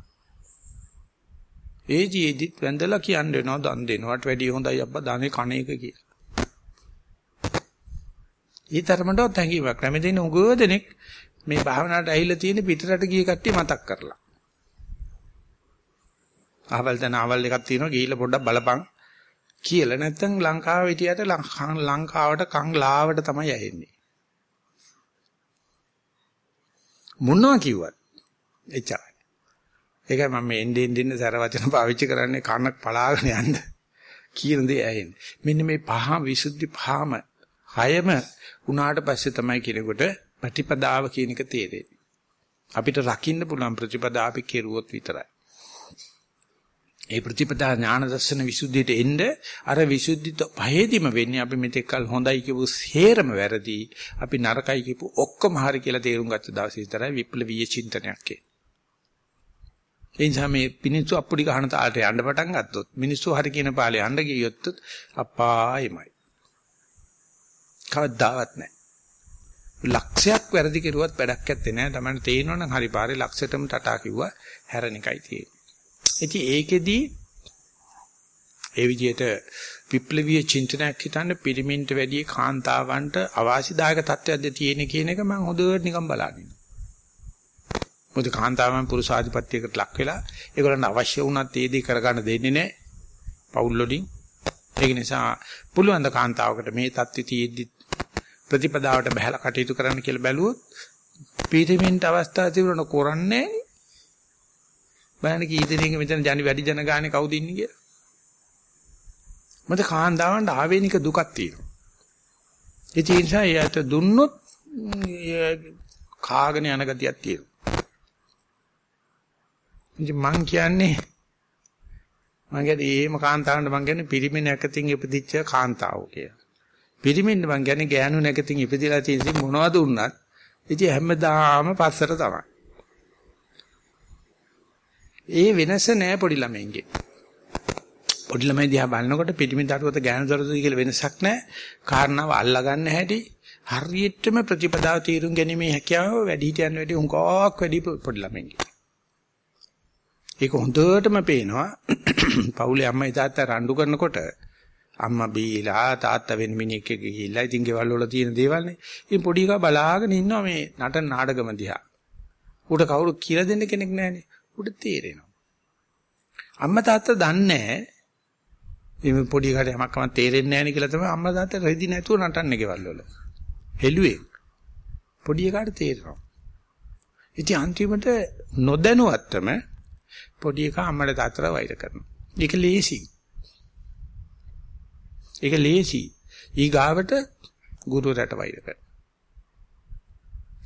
ඒ ජීදිත් වැඳලා කියන්න වෙනවා දන් දෙනවට වැඩිය හොඳයි අප්පා දානේ කණ එක කියලා. ඊතරමඩවත් හැංගීමක් නැමෙ දෙන උගව දෙනෙක් මේ භාවනාවට ඇහිලා තියෙන පිටරට ගිය කට්ටිය මතක් කරලා. අහවල් තැන අවල් එකක් තියෙනවා ගිහිල්ලා පොඩ්ඩක් බලපන් කියලා නැත්තම් ලංකාවේ හිටියට ලංකාවට කං ලාවට තමයි ඇහෙන්නේ. මොනවා කිව්වත් එච්චරයි. ඒකයි මම මේ එන්නේ එන්නේ සැර වචන පාවිච්චි කරන්නේ කනක් පලාගෙන යන්න කියන දේ ඇහෙන්නේ. මෙන්න මේ පහ විසුද්ධි පහම හයම උනාට පස්සේ තමයි කෙනෙකුට ප්‍රතිපදාව කියන එක තේරෙන්නේ. අපිට රකින්න පුළුවන් ප්‍රතිපදාව අපි කෙරුවොත් විතරයි. ඒ ප්‍රතිපදා ඥාන දර්ශන විසුද්ධියට එන්න අර විසුද්ධි පහේදිම වෙන්නේ අපි මෙතෙක් කල හොඳයි කියපු හේරම වැරදි අපි නරකයි කියපු ඔක්කොම හරි කියලා තේරුම් ගත්ත දවසේ විතරයි විප්ලවීය චින්තනයක් එන්නේ. ඒ නිසා මේ මිනිස්සු අප්පුඩි ගහන තාලට යන්න පටන් ගත්තොත් මිනිස්සු හරි කියන පාලේ යන්න ගියොත් අපායමයි. කවදාවත් නැහැ. ලක්ෂයක් වැරදි කෙරුවත් වැඩක් නැත්තේ නෑ. තමයි තේරෙනවනම් හරි පාරේ ලක්ෂයටම ටටා කිව්වා හැරෙන එකයි තියෙන්නේ. ඉතින් ඒකෙදි ඒ විදිහට විප්ලවීය චින්තනයක් හිතන්න පිරිමින්ට වැඩි කාන්තාවන්ට අවාසිදායක තත්ත්වයක්ද තියෙන කියන එක මම හොඳට නිකන් බලන්නේ. මොකද කාන්තාවන් පුරුෂාධිපත්‍යයකට ලක් වෙලා ඒගොල්ලන්ට අවශ්‍ය වුණත් ඒ දේ කරගන්න දෙන්නේ නැහැ. පවුල් වලින්. ඒක නිසා පුළුවන් ද කාන්තාවකට මේ தත්ත්වය තියෙද්දි ප්‍රතිපදාවට බහැලා කටයුතු කරන්න කියලා බැලුවොත් පිරිමින්ට අවස්ථාව තිබුණ කරන්නේ නැහැ. බලන්න කී දෙනෙක් මෙතන ජනි වැඩි ජන ගානේ කවුද ඉන්නේ කියලා. මත කාන්දාවන්ට ආවේනික දුකක් තියෙනවා. ඒ නිසා එයාට දුන්නොත් කාගෙන යන ගතියක් තියෙනවා. ඉතින් මං කියන්නේ මං කියන්නේ ඒම කාන්තාවන්ට මං කියන්නේ පිරිමි නැකතින් ඉපදිච්ච කාන්තාවෝ කියලා. පිරිමින්ට මං කියන්නේ ගෑනු නැකතින් ඉපදිලා තියෙන මොනවද උන්නත් ඉතින් හැමදාම පස්සට තමයි. ඒ වෙනස නෑ පොඩි ළමයින්ගේ. පොඩි ළමයි දිහා බලනකොට පිටිමි දරුවත ගෑනු දරුවත කියලා වෙනසක් නෑ. කාරණාව අල්ලා ගන්න හැටි හරියටම ප්‍රතිපදාව තීරුම් ගැනීමේ හැකියාව වැඩි හිටියන් වැඩි උංගක් වැඩි පොඩි ළමයින්ගේ. ඒක හොඳටම පේනවා. පවුලේ අම්මයි තාත්තා රණ්ඩු කරනකොට අම්මා බීලා තාත්තා වෙන මිනිහෙක් ගිහිල්ලා ඉතින් ගෙවල් වල තියෙන දේවල් නේ. ඉතින් පොඩි එකා බලාගෙන ඉන්නවා මේ නටන නාටකම දිහා. උට කවුරු කියලා දෙන්න කෙනෙක් නැහැනේ. උට තේරෙනවා. අම්මා තාත්තා දන්නේ නැහැ. මේ පොඩි එකාට යමක් කමක් තේරෙන්නේ නැහැ නේ කියලා තමයි අම්මා තාත්තා රෙදි නැතුව නටන්නේ ගෙවල් වල. හෙළුවේ. පොඩි එකාට තේරෙනවා. ඉතින් අන්තිමට නොදැනුවත්වම පොඩි එකා අම්මට තාත්තට වෛර කරනවා. ඒක ලේසි. ඒක ලේසි. ඊගාවට ගුරුවරයාට වෛර කරනවා.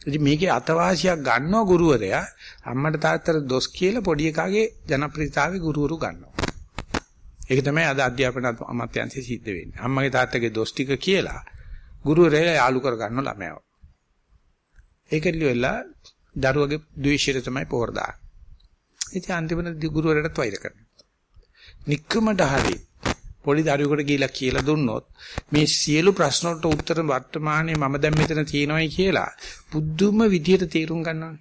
ඉතින් මේකේ අතවාසියක් ගන්නවා ගුරුවරයා අම්මට තාත්තට දොස් කියලා පොඩි එකාගේ ජනප්‍රියතාවයේ ගුරුවරු ගන්නවා. ඒක තමයි අද අධ්‍යාපන අමාත්‍යාංශයේ සිද්ධ වෙන්නේ. අම්මගේ තාත්තගේ දොස් ටික කියලා ගුරුවරයා යාළු කර ගන්න ළමයාව. ඒකෙත් වෙලා දරුවගේ ද්වේෂයට තමයි පෝර දාන්නේ. ඉතින් අන්තිමට ගුරුවරයාටත් වෛර කරනවා. নিকකමට හරි පොඩි දරුවෙකුට ගිහිලා කියලා දුන්නොත් මේ සියලු ප්‍රශ්න වලට උත්තර වර්තමානයේ මම දැන් මෙතන තියෙනවයි කියලා පුදුම විදියට තේරුම් ගන්නවා.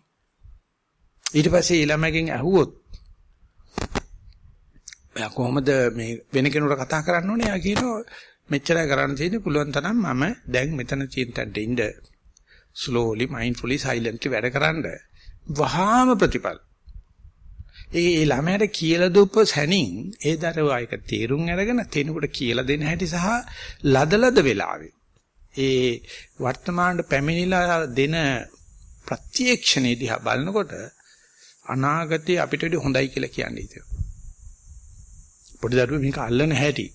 ඊට පස්සේ ඊළමගෙන් ඇහුවොත් එයා කොහොමද මේ වෙන කෙනෙකුට කතා කරන්න ඕනේ? එයා කියනවා මෙච්චරයි කරන්න තියෙන්නේ පුළුවන් තරම් මම දැන් මෙතන තියෙන තැනට ඉන්න slowly mindfully silently වැඩ කරන්න. වහාම ප්‍රතිපල ඒ ළමයාට කියලා දුප්ප සැනින් ඒ දරුවා එක තේරුම් අරගෙන තේනකොට කියලා දෙන්න හැටි සහ ලදලද වෙලාවේ ඒ වර්තමානට පැමිණිලා දෙන ප්‍රත්‍යක්ෂණේ දිහා බලනකොට අනාගතේ අපිට වඩා හොඳයි කියලා කියන්නේ හිතෙනවා. පොඩි දරුවෝ මේක අල්ලන හැටි.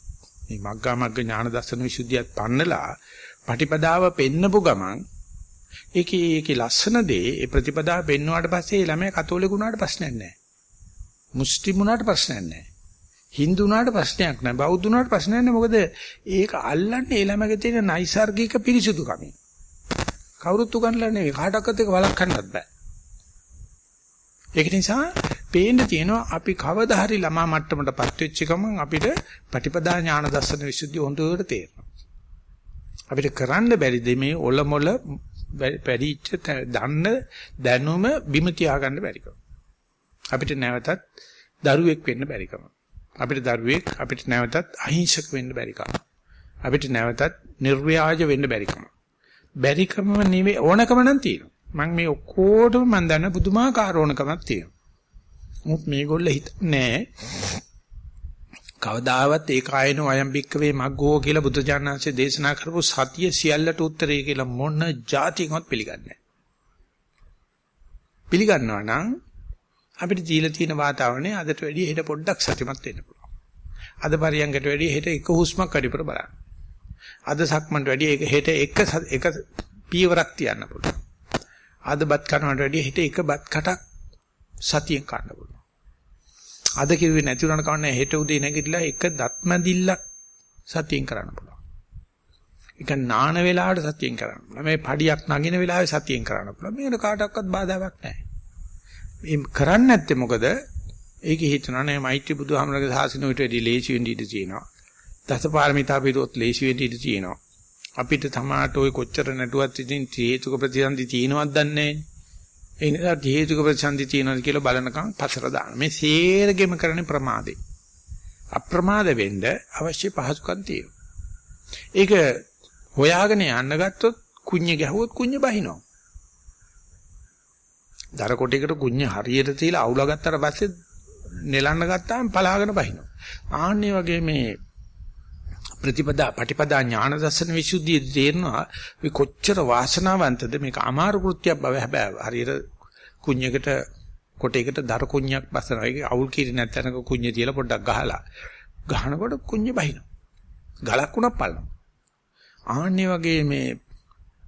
මේ මග්ගා මග්ග ඥාන දර්ශන විසුද්ධියත් පන්නලා පටිපදාව පෙන්නපු ගමන් ඒකේ ඒකේ ලස්සන දේ ඒ ප්‍රතිපදාව පෙන්වුවාට පස්සේ ඒ ළමයා කතෝලික වුණාට ප්‍රශ්නයක් නැහැ. මුස්ලිම් වුණාට ප්‍රශ්නයක් නැහැ. හින්දු වුණාට ප්‍රශ්නයක් නැහැ. බෞද්ධ වුණාට ප්‍රශ්නයක් නැහැ. මොකද ඒක අල්ලන්නේ ඒ ළමයාගේ තියෙන නයිසાર્ගික පිරිසුදුකම. කවුරුත් උගන්ලා නෙවෙයි කාටවත් එක වළක්වන්නත් බෑ. ඒක නිසා පේන්න තියෙනවා අපි කවදා හරි ළමා මට්ටමටපත් වෙච්ච ගමන් අපිට පටිපදා ඥාන දර්ශන විසුද්ධිය හොඳට තේරෙනවා. අපිට කරන්න බැරිද මේ ඔලොමොල වැඩිච්ච දන්න දැනුම බිම තියාගන්න බැරිකම. අපිට නැවතත් දරුවෙක් වෙන්න බැරිකම. අපිට දරුවෙක් අපිට නැවතත් අහිංසක වෙන්න බැරිකම. අපිට නැවතත් නිර්ව්‍යාජ වෙන්න බැරිකම. බැරිකම නෙවෙයි ඕනකම නම් තියෙනවා. මම මේ ඔක්කොටම මම දන්න පුදුමාකාර ඕනකමක් තියෙනවා. මුත් මේගොල්ල හිතන්නේ කවදාවත් ඒ කායනෝ අයම් බික්කවේ මග්ගෝ කියලා බුදුජානනාංශයේ දේශනා කරපු සතිය සියල්ලට උත්තරේ කියලා මොන જાතියක්වත් පිළිගන්නේ පිළිගන්නවා නම් අපිට දීලා තියෙන වාතාවරණය අදට වැඩිය හෙට පොඩ්ඩක් සතිමත් වෙන්න පුළුවන්. අද පරියංගකට වැඩිය හෙට එක හුස්මක් අඩිපර බලන්න. අද සක්මන්ට වැඩිය එක හෙට එක එක පියවරක් තියන්න පුළුවන්. අද බත් කනවට වැඩිය හෙට එක බත් කටක් සතියෙන් කන්න පුළුවන්. අද කිව්වේ නැති උනන කවන්නේ හෙට උදේ නැගිටලා එක දත්ම දිල්ලක් සතියෙන් කරන්න පුළුවන්. ඒක නාන වෙලාවට සතියෙන් කරන්න පුළුවන්. මේ පඩියක් නගින වෙලාවේ සතියෙන් කරන්න පුළුවන්. මේකට කාටවත් බාධාවක් නැහැ. මේ කරන්නේ නැත්තේ මොකද? ඒකේ හිතනවා නේ මෛත්‍රී බුදුහාමරගේ සාසන උට වැඩි ලේසි වෙන්න ඉඩ තියෙනවා. දසපාරමිතා පිරුවොත් ලේසි වෙන්න ඉඩ තියෙනවා. අපිට තමාට ওই කොච්චර නැටුවත් ඉතින් හේතුක ප්‍රතිසන්දි තියෙනවද දන්නේ නැහැ. ඒ නිසා හේතුක ප්‍රතිසන්දි තියෙනවද කියලා බලනකම් පසර දාන. මේ සේරගෙම කරන්නේ ප්‍රමාදේ. අප්‍රමාද වෙන්න අවශ්‍ය පහසුකම් තියෙනවා. ඒක හොයාගෙන යන්න ගත්තොත් කුඤ්ඤ ගැහුවොත් කුඤ්ඤ බහිනවා. දර කොටයකට කුඤ්ඤ හරියට තියලා අවුලා ගත්තට පස්සේ නෙලන්න ගත්තාම පලාගෙන බහිනවා. ආන්නේ වගේ මේ ප්‍රතිපදා පටිපදා ඥාන දර්ශන විසුද්ධිය තේරෙනවා. මේ කොච්චර වාසනාවන්තද මේක අමාරු කෘත්‍යයක් බව හැබැයි හරියට කුණ්‍යකට කොටයකට දර කුණ්‍යක් බසනවා ඒක අවුල් කීරි නැත්නම්ක කුණ්‍ය තියලා පොඩ්ඩක් ගහලා ගහනකොට කුණ්‍ය බහිනවා. ගලක් උනක් පල්නවා. ආන්නේ වගේ මේ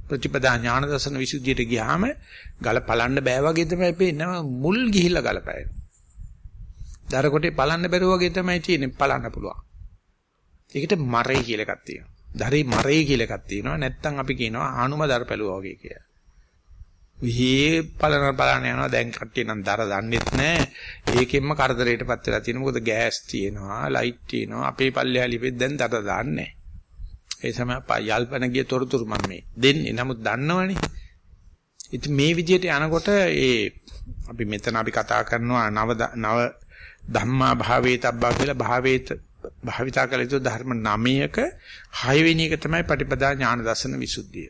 ප්‍රතිපදා ඥාන දර්ශන විසුද්ධියට ගියාම ගල පලන්න බෑ වගේ තමයි පේන්නේ මුල් ගිහිල්ලා ගලපෑන දර කොටේ පලන්න බැරුව වගේ තමයි තියෙන්නේ පලන්න පුළුවන් ඒකට මරේ කියලා එකක් තියෙනවා. දරේ මරේ කියලා එකක් තියෙනවා. නැත්තම් අපි කියනවා ආනුම දර පැලුවා වගේ කියලා. විහි බලන බලන යනවා දැන් කට්ටිය නම් දර දන්නෙත් නැහැ. ඒකෙන්ම කරදරයටපත් වෙලා තියෙන මොකද ගෑස් තියෙනවා, ලයිට් තියෙනවා. අපේ පල්ලෙහා ලිපෙත් දැන් දර දාන්නේ ඒ සමය යල්පන ගිය තොරතුරු මම මේ දෙන්නේ. නමුත් දන්නවනේ. ඉතින් මේ විදිහට යනකොට ඒ අපි මෙතන අපි කතා කරනවා නව නව ධම්මා භාවේත අබ්බා කියලා භාවේත භාවිතා කළ යුතු ධර්ම 9ක 6 වෙනි එක තමයි පටිපදා ඥාන දර්ශන විසුද්ධිය.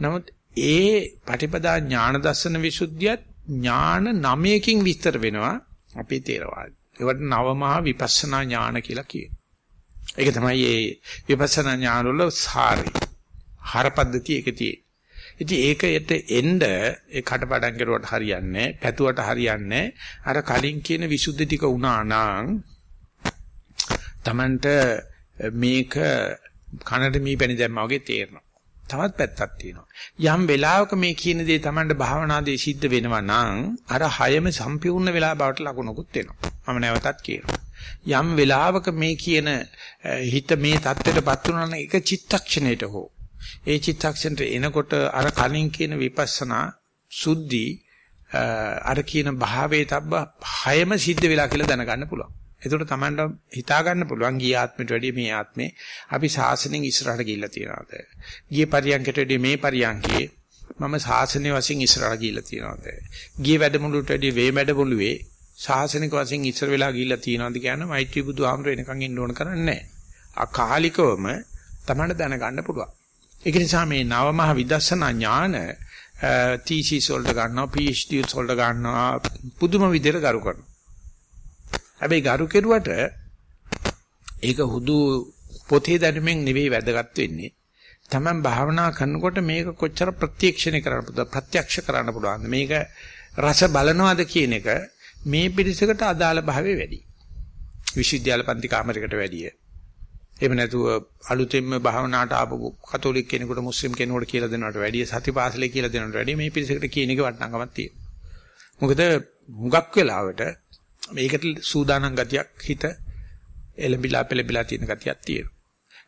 නමුත් ඒ පටිපදා ඥාන දර්ශන විසුද්ධියත් ඥාන 9කින් විස්තර වෙනවා අපේ තේරවාද. ඒවට නවමහා විපස්සනා ඥාන කියලා කියනවා. ඒක තමයි මේ විපස්සනා ඥාන වල සාරය. හරපද්ධතිය ඒක තියෙන්නේ. ඉතින් ඒකට එන්න ඒ කටපාඩම් කරුවට හරියන්නේ පැතුවට හරියන්නේ අර කලින් කියන විසුද්ධි ටික උනා නම් Tamanට මේක කනට මීපැණි දැම්මා වගේ තේරෙනවා. තවත් පැත්තක් තියෙනවා. යම් වෙලාවක මේ කියන දේ Tamanට භාවනාදී සිද්ධ වෙනවා නම් අර හයම සම්පූර්ණ වෙලා බවට ලකුණකුත් වෙනවා. මම නැවතත් කියනවා. යම් වෙලාවක මේ කියන හිත මේ தත්ත්වයටපත් වුණා නම් එක චිත්තක්ෂණයට හෝ ඒ චිත්තක්ෂණයට එනකොට අර කලින් කියන විපස්සනා සුද්ධි අර කියන භාවයේ තබ්බ හයම සිද්ධ වෙලා කියලා දැනගන්න පුළුවන්. එතකොට Tamanට හිතා ගන්න පුළුවන් ගිය ආත්මෙට වැඩිය මේ ආත්මේ අපි සාසනෙන් ඉස්සරහට ගිහිල්ලා තියනවාද? ගිය පරියන්කට වැඩිය මේ පරියන්කේ මම සාසනෙ වශයෙන් ඉස්සරහට ගිහිල්ලා තියනවාද? ගිය වැඩමුළුට වැඩිය වේ වැඩමුළුවේ සාසනික වශයෙන් ඉස්සර වෙලා ගිහිල්ලා තියනවාද කියන මෛත්‍රී බුදුහාමර එනකන් ඉන්න ඕන කරන්නේ නැහැ. අකාලිකවම Tamanට දැනගන්න පුළුවන්. ඒක නිසා මේ නවමහ විදර්ශනා ඥාන තීසිස් වලට ගන්නවා PhD වලට ගන්නවා පුදුම විදිහට කරු කරනවා. හැබැයි ගරු කෙරුවට ඒක හුදු පොතේ දැනුමෙන් නෙවෙයි වැදගත් වෙන්නේ. තමන් භාවනා කරනකොට මේක කොච්චර ප්‍රත්‍යක්ෂණය කරන්න පුළුවන්ද ප්‍රත්‍යක්ෂ කරන්න පුළුවන්ද මේක රස බලනවාද කියන එක මේ පිරිසකට අදාළ භාවය වැඩි. විශ්වවිද්‍යාල පන්ති කාමරයකට වැඩිය. එහෙම නැතුව අලුතෙන්ම භාවනාවට ආපු කතෝලික කෙනෙකුට මුස්ලිම් කෙනෙකුට කියලා දෙනවට වැඩිය සතිපාසලේ කියලා දෙනවට වැඩිය මේ පිරිසකට කියන එක වටිනාකමක් තියෙනවා. මොකද හුඟක් වෙලාවට මේකට සූදානම් ගතියක් හිත එලඹිලා පෙළඹිලා තියෙන ගතියක් තියෙනවා.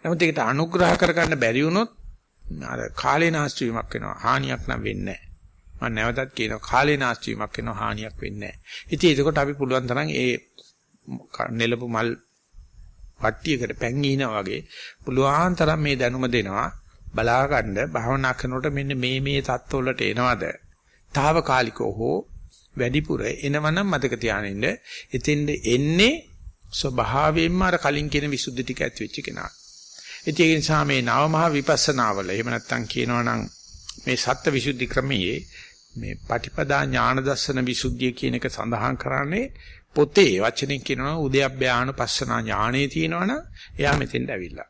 නමුත් ඒකට අනුග්‍රහ කරගන්න බැරි වුණොත් අර කාලේ නාස්ති වීමක් වෙනවා. හානියක් නම් වෙන්නේ නැහැ. මම නැවතත් කියනවා කාලේ නාස්ති වීමක් වෙනවා හානියක් වෙන්නේ නැහැ. ඉතින් ඒකකොට අපි පුළුවන් තරම් ඒ නෙලපු මල් වට්ටියකට පැන් ගිනවා වගේ පුළුවන් තරම් මේ දැනුම දෙනවා බලා ගන්න භාවනා කරනකොට මෙන්න මේ මේ தත්ත්වවලට එනවද? తాවකාලිකව හෝ වැඩිපුර එනවනම් මතක තියාගන්න එතෙන්ද එන්නේ ස්වභාවයෙන්ම අර කලින් කියන විසුද්ධි ටික ඇති වෙච්ච කෙනා. ඒ නිසා මේ නවමහා විපස්සනාවල එහෙම නැත්නම් කියනවනම් මේ සත්‍ය විසුද්ධි ක්‍රමයේ මේ පටිපදා ඥාන දර්ශන විසුද්ධිය කියන එක සඳහන් කරන්නේ පොතේ වචනෙන් කියනවා උද්‍යප්පයාන පස්සනා ඥානේ තියෙනවනම් එයා මෙතෙන්ට ඇවිල්ලා.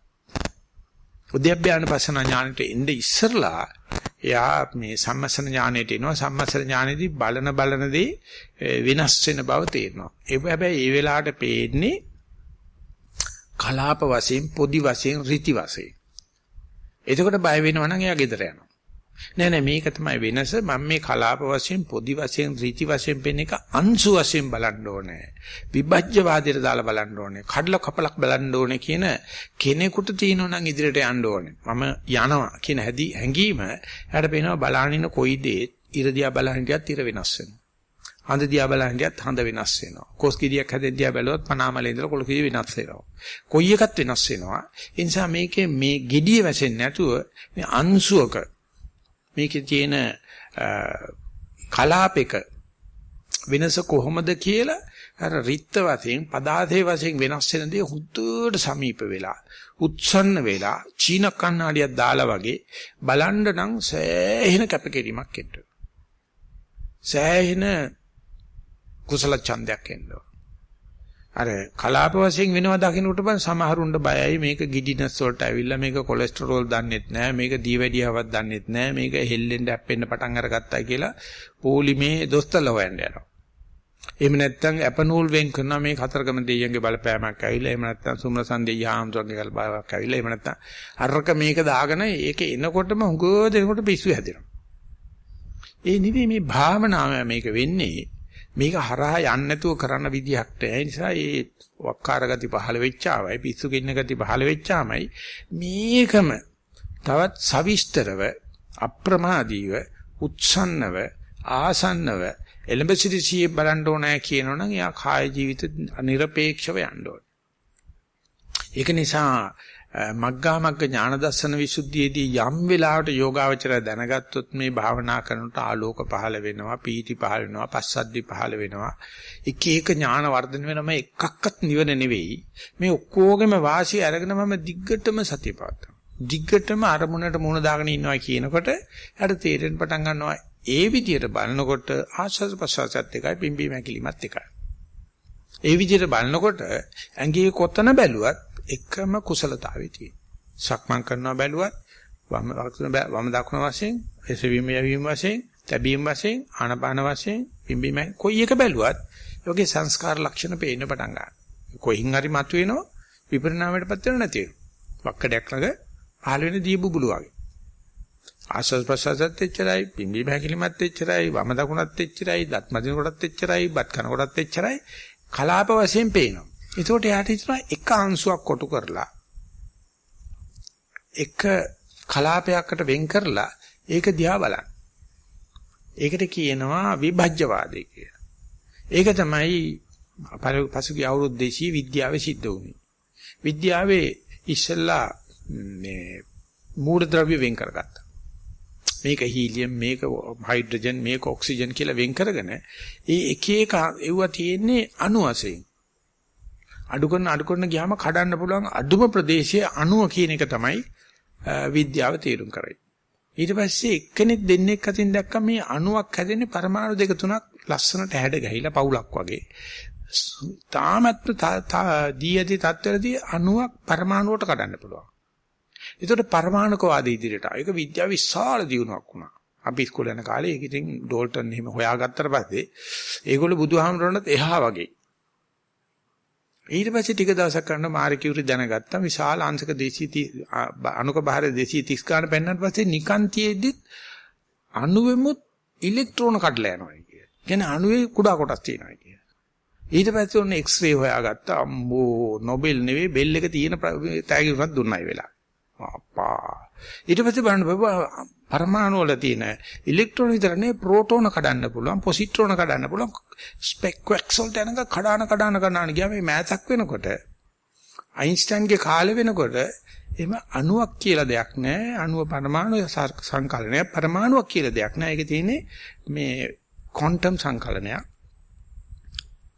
උද්‍යප්පයාන පස්සනා ඥානෙට එන්නේ ඉස්සරලා එයා මේ සම්මසන ඥානෙට එනවා සම්මසන ඥානෙදී බලන බලනදී විනාශ වෙන බව තේරෙනවා. ඒ හැබැයි ඒ වෙලාවට පේන්නේ කලාප වශයෙන් පොදි වශයෙන් රීති වශයෙන්. එතකොට බය වෙනවා නම් එයා ගෙදර යනවා. නෑ නෑ මේක තමයි වෙනස. මම මේ කලාප වශයෙන් පොදි වශයෙන් රීති වශයෙන් පෙන්න එක අංශු වශයෙන් බලන්න ඕනේ. විභජ්‍යවාදයට දාලා බලන්න ඕනේ. කඩල කපලක් බලන්න ඕනේ කියන කෙනෙකුට තියෙනවා නම් ඉදිරියට යන්න ඕනේ. මම යනවා කියන හැදි හැංගීම එයාට පේනවා බලානින කොයි දේ ඉරදියා බලහිටියත් ඉර වෙනස් වෙනවා. හඳ දිහා බලහිටියත් හඳ වෙනස් වෙනවා. කොස් කිරියක් හැදෙන් දිහා බැලුවොත් පනාමලේ ඉඳලා කොළ කිරි වෙනස් වෙනවා. කොයි එකත් වෙනස් වෙනවා. ඒ නිසා මේකේ මේ gediye වැසෙන්නේ නැතුව මේ අංශුවක මේකේ තියෙන කලාපයක වෙනස කොහොමද කියලා අර රිත්ත වශයෙන් පදාතේ වශයෙන් වෙනස් වෙන දේ හුදුට සමීප වෙලා උත්සන්න වෙලා චීන කන්නාඩියක් දාලා වගේ බලන්න නම් සෑහෙන කැපකිරීමක් එන්න. සෑහෙන කුසල ඡන්දයක් එන්න. අර කලාප වශයෙන් වෙනවා දකින්නට බං සමහරුන්ට බයයි. මේක ගිඩිනස් වලට ඇවිල්ලා මේක කොලෙස්ටරෝල් දන්නෙත් නැහැ මේක දීවැඩියාවක් දන්නෙත් නැහැ මේක හෙල්ලෙන්න ඇප්පෙන්න පටන් අරගත්තා කියලා පොලිමේ දොස්තරල හොයන්න යනවා. එහෙම නැත්නම් අපනූල් වෙන් කරනවා. මේ කතරගම දෙයියන්ගේ බලපෑමක් ඇවිල්ලා. එහෙම නැත්නම් සුමරසන් දෙයිය ආම්තුන්ගේ බලපෑමක් ඇවිල්ලා. එහෙම නැත්නම් අරක මේක දාගෙන ඒක එනකොටම හුඟ දෙනකොට පිස්සු හැදෙනවා. ඒ නිවි මේ භාවනාව මේක වෙන්නේ. මේක හරහා යන්නේ නැතුව කරන්න විදිහක් නැහැ. ඒ නිසා ඒ වක්කාර ගති පහළ වෙච්චාමයි පිස්සු කින්න ගති පහළ වෙච්චාමයි මේකම තවත් සවිස්තරව අප්‍රමාදීව උත්සන්නව ආසන්නව එළඹ සිටි සිය බලන්න ඕනෑ කියනවනම් එයා කාය ජීවිත නිර්පේක්ෂව යන්න ඕනේ. ඒක නිසා මග්ගා මග්ග ඥාන දර්ශන විසුද්ධියේදී යම් වෙලාවට යෝගාවචරය දැනගත්තොත් මේ භාවනා කරනකොට ආලෝක පහළ වෙනවා පීති පහළ වෙනවා පස්සද්ධි පහළ වෙනවා. එක එක ඥාන වර්ධන වෙනම එකක්වත් නිවන නෙවෙයි. මේ ඔක්කොගෙම වාසිය අරගෙන මම දිග්ගටම සතිය පවත්නවා දිග්ගටම අරමුණට මුණ දාගෙන ඉන්නවා කියනකොට ඊට තේරෙන්න පටන් ගන්නවා ඒ විදිහට බලනකොට ආස්වාද ප්‍රසවාසයත් එකයි පිම්බි මැකිලිමත් එකයි. ඒ විදිහට බලනකොට ඇඟේ කොතන බැලුවත් එකම කුසලතාවය තියෙන. සක්මන් කරනවා බැලුවත් වම වම දකුණ වශයෙන්, එසවීම යවීම වශයෙන්, තැබීම වශයෙන්, ආනපාන වශයෙන්, පිම්බීම කොයි එක බැලුවත් යෝගේ සංස්කාර ලක්ෂණ පේන්න පටන් ගන්නවා. කොහින් හරි මතුවෙනවා විපරිණාමයටපත් වෙනව නැති වෙනවා. වක්කඩයක් ළඟ පහළ වෙන දී බුබුලු වගේ. ආස්වාද ප්‍රසආසත් එච්චරයි, පිම්බීම හැකිලිමත් එච්චරයි, වම දකුණත් එච්චරයි, දත් මදින කොටත් එච්චරයි, බත් කන කොටත් එච්චරයි. කලාප වශයෙන් පේනවා. ඒකට යාට හිතනවා එක අංශුවක් කොටු කරලා එක කලාපයකට වෙන් කරලා ඒක දිහා බලන්න. ඒකට කියනවා විභජ්‍යවාදය කියලා. ඒක තමයි පසුගිය අවුරුදු 200 විද්‍යාවේ සිද්ධ වුණේ. විද්‍යාවේ ඉස්සෙල්ලා මේ මූල ද්‍රව්‍ය වෙන් කරගත්තා. මේක හීලියම් මේක හයිඩ්‍රජන් මේක ඔක්සිජන් කියලා වෙන් කරගෙන ඒ එක එක ඒවා තියෙන්නේ අණු වශයෙන්. අඩු කරන අඩු කරන ගියාම කඩන්න පුළුවන් අඩුම ප්‍රදේශයේ අණුව කියන එක තමයි විද්‍යාව තේරුම් කරන්නේ. ඊට පස්සේ එක්කෙනෙක් දෙන්නෙක් අතින් දැක්ක මේ අණුවක් හැදෙන්නේ පරමාණු දෙක තුනක් ලස්සනට හැඩ ගැහිලා පවුලක් වගේ. තාමත් දී ඇති තත්ත්වවලදී අණුවක් පරමාණුවට කඩන්න පුළුවන්. ඒතකොට පරමාණුක වාද ඉදිරියට ආවා. ඒක විද්‍යාව විශාල දියුණුවක් වුණා. අපි ඉස්කෝලේ යන කාලේ ඒක ඉතින් ඩෝල්ටන් එහෙම හොයාගත්තට පස්සේ ඒගොල්ලෝ බුදුහාමුදුරන්ට එහා වගේ. ඊට පස්සේ ටික දවසක් කරන මාරි කියුරි දැනගත්තා විශාල අංශක 230 අණුක බාහිර 230 ගන්න පෙන්නට පස්සේ නිකන් තියේද්දිත් අණුවෙමුත් ඉලෙක්ට්‍රෝන කඩලා යනවා කිය. කියන්නේ අණුවේ කුඩා කොටස් තියෙනවා කිය. ඊට පස්සේ ඔන්න එක්ස්රේ හොයාගත්තා අම්බෝ නොබෙල් නෙවෙයි බෙල් එක තියෙන තෑගි උනත් දුන්නයි වෙලා. අප්පා. ඊට පස්සේ බලන්න බබා පරමාණු වල තියෙන ඉලෙක්ට්‍රෝන විතර නේ ප්‍රෝටෝන කඩන්න පුළුවන් පොසිට්‍රෝන කඩන්න පුළුවන් ස්පෙක් ක්වැක්ස් වලට යනක කඩාන කඩාන කඩාන ගියා මේ මෑතක් වෙනකොට අයින්ස්ටයින්ගේ කාලේ වෙනකොට එහෙම අණුවක් කියලා දෙයක් නැහැ අණුව පරමාණු සංකලනයක් පරමාණුවක් කියලා දෙයක් නැහැ ඒකේ තියෙන්නේ මේ ක්වොන්ටම් සංකලනයක්.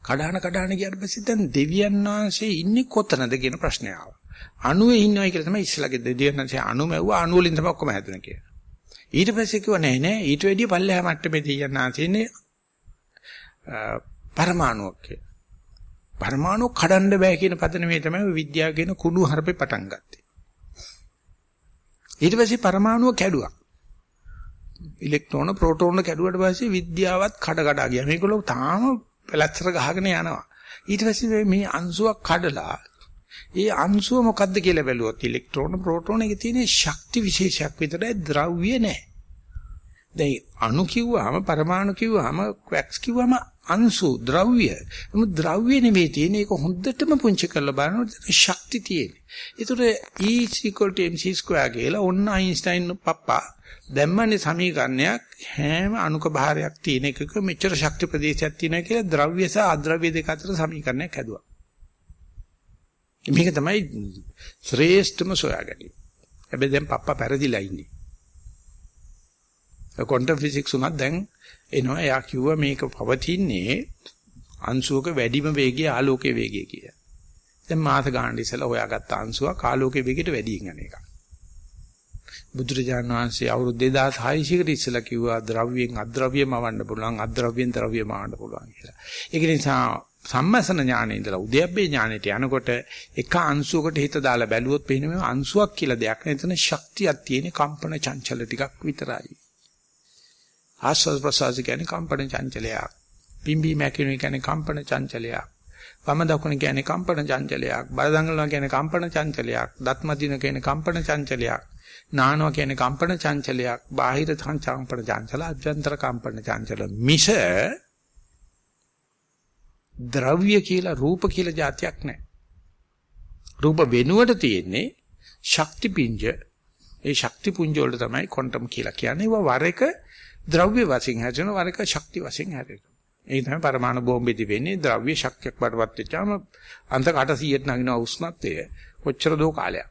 කඩාන කඩාන ගියාට පස්සේ දැන් දෙවියන් වහන්සේ ඉන්නේ කොතනද කියන ප්‍රශ්නය ආවා. අණුවේ ඉන්නවයි කියලා තමයි ඉස්සලාගේ දෙවියන් වහන්සේ අණු මැව්වා අණු වලින් තමයි ඔක්කොම හැදුනේ කියලා ඊට පස්සේ කිව්වා නෑ නෑ ඊට වැඩිය පල්ලෙහා මට්ටමේ දෙවියන් වහන්සේනේ පරමාණුවක් කියලා පරමාණු කඩන්න බෑ කියන පදනමේ තමයි විද්‍යාව කියන කුණු හරපේ පටන් ගත්තේ. ඊට පස්සේ පරමාණුව කැඩුවා. ඉලෙක්ට්‍රෝන ප්‍රෝටෝන කැඩුවට පස්සේ විද්‍යාවත් කඩ කඩ ගියා. මේගොල්ලෝ තාම පැලැත්තර ගහගෙන යනවා. ඊට පස්සේ මේ අංශුවක් කඩලා ඒ අංශුව මොකද්ද කියලා බැලුවොත් ඉලෙක්ට්‍රෝන ප්‍රෝටෝන එකේ තියෙන ශක්ති විශේෂයක් විතරයි ද්‍රව්‍ය නැහැ. දැන් අණු කිව්වහම පරමාණු කිව්වහම ක්වැක්ස් කිව්වහම අංශු ද්‍රව්‍ය. නමුත් ද්‍රව්‍ය නෙවෙයි තියෙන්නේ ඒක හොඳටම පුංචි කරලා බලනකොට ශක්ති තියෙන්නේ. ඒතර E mc2 කියලා ඔන්න අයින්ස්ටයින් පප්පා දැම්මනේ සමීකරණයක් හැම අණුක භාරයක් තියෙන එකක මෙච්චර ශක්ති ප්‍රදේශයක් තියෙනවා කියලා ද්‍රව්‍ය සහ අද්‍රව්‍ය දෙක අතර සමීකරණයක් හැදුවා. මේක තමයි ශ්‍රේෂ්ඨම සොයාගැනීම. හැබැයි දැන් පප්පා පෙරදිලා ඉන්නේ. ක්වොන්ටම් ෆිසික්ස් උනත් දැන් එනවා එයා කිව්වා මේක පවතින්නේ අංශුවක වැඩිම වේගය ආලෝකයේ වේගය කියලා. දැන් මාස ගන්න ඉස්සලා හොයාගත්ත අංශුවක් ආලෝකයේ වේගයට වැඩියෙන් යන එකක්. බුදුරජාණන් වහන්සේ අවුරුදු 2600කට ඉස්සලා කිව්වා ද්‍රව්‍යයෙන් අද්‍රව්‍යම වන්න පුළුවන් අද්‍රව්‍යයෙන් ද්‍රව්‍යම වන්න පුළුවන් කියලා. ඒක නිසා සම්මසන ඥානෙ ඉඳලා උද්‍යප්පේ ඥානෙට යනකොට එක අංශුවකට හිත දාලා බැලුවොත් පේන්නේ මේ අංශුවක් කියලා දෙයක් නෑ. එතන ශක්තියක් තියෙන කම්පන චංචල ටිකක් විතරයි. ආස්වාද ප්‍රසආස කියන්නේ කම්පන චංචලයක්. පිම්බි මැකිනු කියන්නේ කම්පන චංචලයක්. වම දකුණ කියන්නේ කම්පන චංචලයක්. බල දඟලනවා කියන්නේ කම්පන චංචලයක්. දත්ම දින කියන්නේ කම්පන චංචලයක්. නානවා කියන්නේ කම්පන චංචලයක්. බාහිර කම්පන චංචල අභ්‍යන්තර කම්පන චංචල. මිෂ ද්‍රව්‍ය කියලා රූප කියලා જાතියක් නැහැ. රූප වෙනුවට තියෙන්නේ ශක්ති පිංජ. ඒ ශක්ති පුංජ වල තමයි ක්වොන්ටම් කියලා කියන්නේ. ඒවා වර එක ද්‍රව්‍ය වශයෙන් හැදෙනවා වර එක ශක්ති වශයෙන් හැදෙනවා. ඒ තමයි පරමාණු බෝම්බෙදි වෙන්නේ ද්‍රව්‍ය ශක්තියක් වඩපත් වෙච්චාම අන්ත 800ට නගින උෂ්ණත්වය කොච්චර දෝ කාලයක්.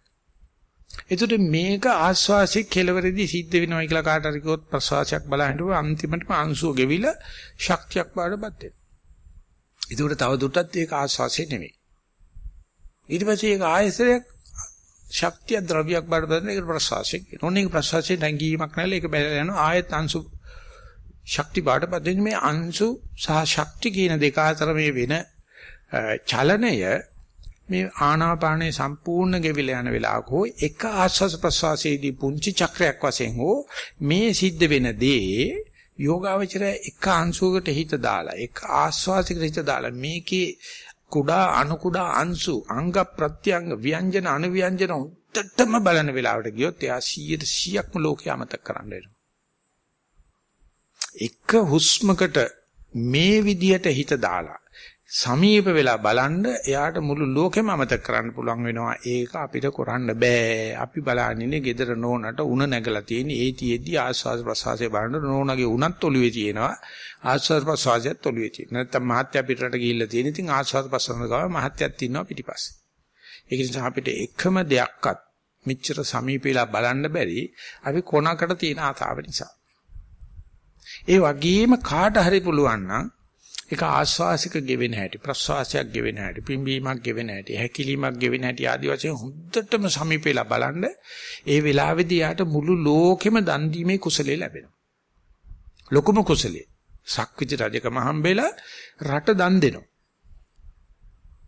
එතකොට මේක ආස්වාසික කෙලවරදී සිද්ධ වෙනවා කියලා කාට හරි කිව්වොත් ප්‍රසවාසයක් බලහින්දුව අන්තිමටම අංශුව ගෙවිලා ශක්තියක් වඩපත් වෙනවා. ඒකට තව දුරටත් ඒක ආස්වාසිය නෙමෙයි. ඊට පස්සේ ඒක ආයසරයක් ශක්තිය ද්‍රව්‍යයක් බඩපතන ඒක ප්‍රසවාසය කියනවා. ඕනේ ප්‍රසවාසයේ නැංගීමක් නැල ඒක බැලලා යනවා ආයත් අංශු ශක්ති බාටපත් වෙන්නේ මේ අංශු සහ ශක්ති කියන දෙක අතර මේ වෙන චලනය මේ ආනාපානයේ සම්පූර්ණ ගෙවිලා යන වෙලාවක හෝ එක ආස්වාස ප්‍රසවාසයේදී පුංචි චක්‍රයක් වශයෙන් හෝ මේ සිද්ධ වෙන දේ යෝගාවචරය එක අංශුවකට හිත දාලා එක ආස්වාසිකට හිත දාලා මේකේ කුඩා අණු කුඩා අංශු අංග ප්‍රත්‍යංග ව්‍යංජන අනුව්‍යංජන උත්තටම බලන වෙලාවට ගියොත් එයා 100%ක්ම ලෝකය අමතක කරන්න වෙනවා. එක හුස්මකට මේ විදියට හිත දාලා සමීප වෙලා බලන්න එයාට මුළු ලෝකෙම අමතක කරන්න පුළුවන් වෙනවා. ඒක අපිට කරන්න බෑ. අපි බලන්නේ gedara නෝනට උණ නැගලා තියෙන ඒතියෙදි ආස්වාද ප්‍රසවාසය බලන්න නෝනගේ උණත් ඔළුවේ තියෙනවා. ආස්වාද ප්‍රසවාසයත් ඔළුවේ තියෙනවා නැත්තම් මහත්ය පිටරට ගිහිල්ලා තියෙන ඉතින් ආස්වාද ප්‍රසවාස ගාව මහත්යත් ඉන්නවා පිටිපස්සේ. ඒක නිසා අපිට එකම දෙයක්වත් මෙච්චර සමීප වෙලා බලන්න බැරි අපි කොනකට තියෙන ආතාව නිසා. ඒ වගේම කාට හරි පුළුවන් නම් ඒක ආස්වාසික ගෙවෙන හැටි ප්‍රස්වාසයක් ගෙවෙන හැටි පිම්බීමක් ගෙවෙන හැටි හැකිලීමක් ගෙවෙන හැටි ආදි වශයෙන් හොඳටම සමීපෙලා බලන්න ඒ වෙලාවේදී යාට මුළු ලෝකෙම දන් දීමේ කුසලයේ ලැබෙනවා. ලොකුම කුසලයේ. සක්විති රජකම හම්බෙලා රට දන් දෙනවා.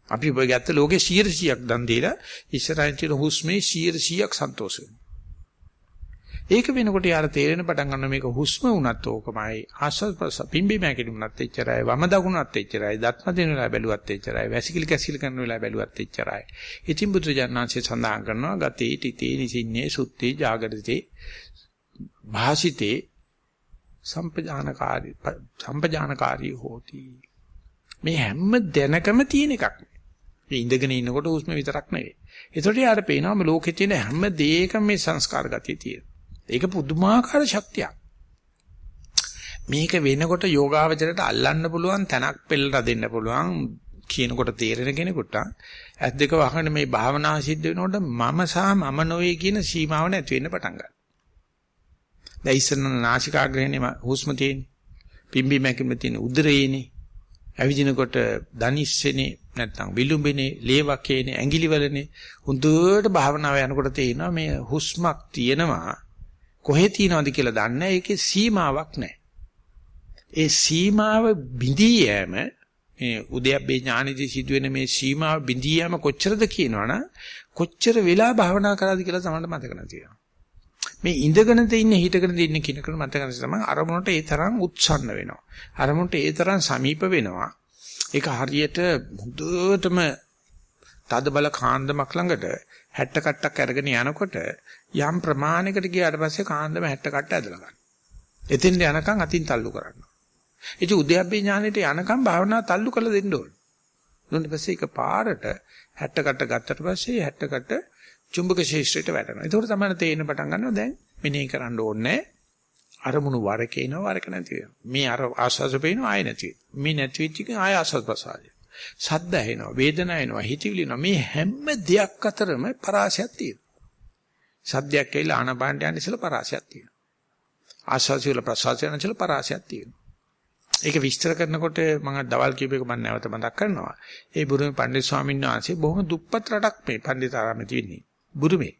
අපි ඔබ ගත්ත ලෝකේ 100ක් දන් දීලා ඉස්සරහින් තියෙන හුස්මේ 100ක් සන්තෝෂ ඒක වෙනකොට යාර තේරෙන පටන් ගන්න මේක හුස්ම වුණත් ඕකමයි ආස්වාද පිම්බි මෑකෙලි වුණත් එච්චරයි වම දකුණත් එච්චරයි දත්ම දෙන වෙලාව බැලුවත් එච්චරයි වැසිකිලි කැසිලි කරන වෙලාව බැලුවත් එච්චරයි. ඉතින් බුදුජානනාංශය සඳහන් කරනවා ගතේ තිතේ නිසින්නේ සුත්තේ జాగරිතේ භාසිතේ සම්පජානකාරී සම්පජානකාරී හෝති. මේ හැම දැනකම තියෙන එකක්. මේ ඉඳගෙන ඉන්නකොට හුස්ම විතරක් නෙවෙයි. ඒතකොට යාර පේනවා මේ ලෝකේ තියෙන හැම දෙයකම මේ සංස්කාර ගතිය තියෙනවා. ඒක පුදුමාකාර ශක්තියක් මේක වෙනකොට යෝගාවචරයට අල්ලන්න පුළුවන් තැනක් පෙළලා දෙන්න පුළුවන් කියනකොට තේරෙන කෙනෙකුට ඇස් දෙක වහගෙන මේ භාවනාව සිද්ධ වෙනකොට මම සහ මම නොවේ කියන සීමාව නැති වෙන්න පටන් ගන්නවා දැන් ඉස්සන නාසිකාග්‍රේනේ හුස්ම තියෙන්නේ. පිම්බි මැකිම තියෙන උදරයේනේ. ඇවිදිනකොට දනිස්සෙනේ නැත්නම් විලුඹනේ, ලේවකේනේ, ඇඟිලිවලනේ. හුදුවට භාවනාව යනකොට තේිනවා මේ හුස්මක් තියෙනවා. කොහෙ තියෙනවද කියලා දන්නේ ඒකේ සීමාවක් නැහැ. ඒ සීමාව බිඳී යෑම මේ උද්‍යප්පේ ඥානෙදි සිදුවෙන මේ සීමාව බිඳී යෑම කොච්චරද කියනවනම් කොච්චර වෙලා භාවනා කරාද කියලා තමයි මතක නැතිවෙනවා. මේ ඉඳගෙන ඉන්නේ හිටගෙන ඉන්නේ කිනකට මතක නැති තමයි අරමුණට ඒ තරම් උත්සන්න වෙනවා. අරමුණට ඒ තරම් සමීප වෙනවා. ඒක හරියට හොඳටම තද බල කාන්දමක් ළඟට 60 කට්ටක් අරගෙන යනකොට යම් ප්‍රමාණයකට ගියාට පස්සේ කාන්දම 60 කට්ට ඇදලා ගන්න. එතෙන් යනකම් අතින් තල්ලු කරනවා. ඉතින් උද්‍යප්පේ ඥානෙට යනකම් භාවනාව තල්ලු කරලා දෙන්න ඕනේ. ඊට පස්සේ ඒක පාරට 60 කට්ට ගත්තට පස්සේ 60 කට්ට චුම්බක ශේෂ්ත්‍රයට වැටෙනවා. ඒකෝට තමයි තේින්න පටන් ගන්නවා දැන් මෙනෙහි කරන්න ඕනේ අරමුණු වරක එනවා වරක නැති වෙනවා. මේ අර ආස්වාස පේනවා ආය නැති වෙනවා. මේ නැති වෙච්ච එක ආය ආස්වාස් ප්‍රසාරය. සද්ද ඇහෙනවා, වේදනාව එනවා, හිතවිලි එනවා. මේ හැම දෙයක් අතරම පරාසයක් තියෙනවා. සද්දයක් ඇවිල්ලා ආනපානට යන ඉස්සෙල්ලා පරාසයක් තියෙනවා. ආස්වාසි වල ප්‍රසාරය යන ඉස්සෙල්ලා පරාසයක් තියෙනවා. ඒක විස්තර කරනකොට මම දවල් කියප එක මම නැවත මතක් කරනවා. ඒ බුරුමේ පණ්ඩිත ස්වාමීන් වහන්සේ බොහොම දුප්පත් රටක් මේ පණ්ඩිතාරාමේ තියෙන්නේ. බුරුමේ.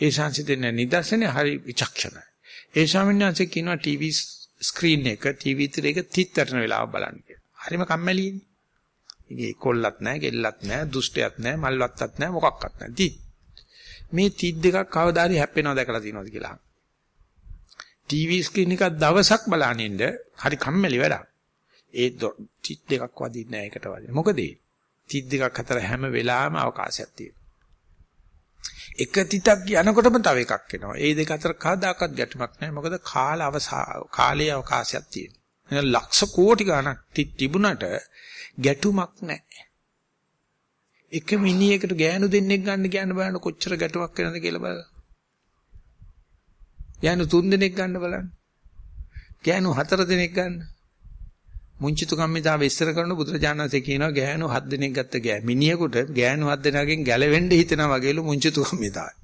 ඒ ශාන්සි දෙන්න නිදර්ශනේ හරි විචක්ෂණයි. ඒ ස්වාමීන් වහන්සේ කියනවා ටීවී ස්ක්‍රීන් එක ටීවී තිරයක තිත් වැටෙන වෙලාව බලන්න කියලා. හරිම කම්මැලිනේ. ඉතින් කොල්ලත් නැහැ, ගෙල්ලත් නැහැ, දුෂ්ටයක් නැහැ, මල්වත්තක් නැහැ, මොකක්වත් නැහැ. තිත්. මේ තිත් දෙකක් කවදාරි හැප්පෙනව දැකලා තියෙනවද කියලා. ටීවී ස්ක්‍රීන් එකක් දවසක් බලනින්ද හරි කම්මැලි වැඩක්. ඒ තිත් දෙකක් වදින්නේ නැහැ එකට වදින. මොකද ඒ තිත් දෙකක් අතර හැම වෙලාවෙම අවකාශයක් තියෙනවා. එක තිතක් යනකොටම තව එකක් එනවා. ඒ දෙක අතර කවදාකවත් ගැටුමක් නැහැ. මොකද කාල කාලයේ අවකාශයක් තියෙනවා. ලක්ෂ කෝටි ගණක් තිබුණට ගැටුමක් නැහැ. එක මිනිහෙකුට ගෑනු දෙන්නෙක් ගන්න ගෑන බලන්න කොච්චර ගැටුමක් වෙනවද කියලා බලන්න. ගෑනු තුන් දෙනෙක් ගන්න බලන්න. ගෑනු හතර දෙනෙක් ගන්න. මුංචිතු කම්මිතාව ඉස්සර කරන බුදුරජාණන්සේ කියනවා ගෑනු හත් දෙනෙක් ගත්ත ගෑ මිනිහෙකුට ගෑනු හත් දෙනාගෙන් ගැලවෙන්න හිතනවා වගේලු මුංචිතු කම්මිතාව.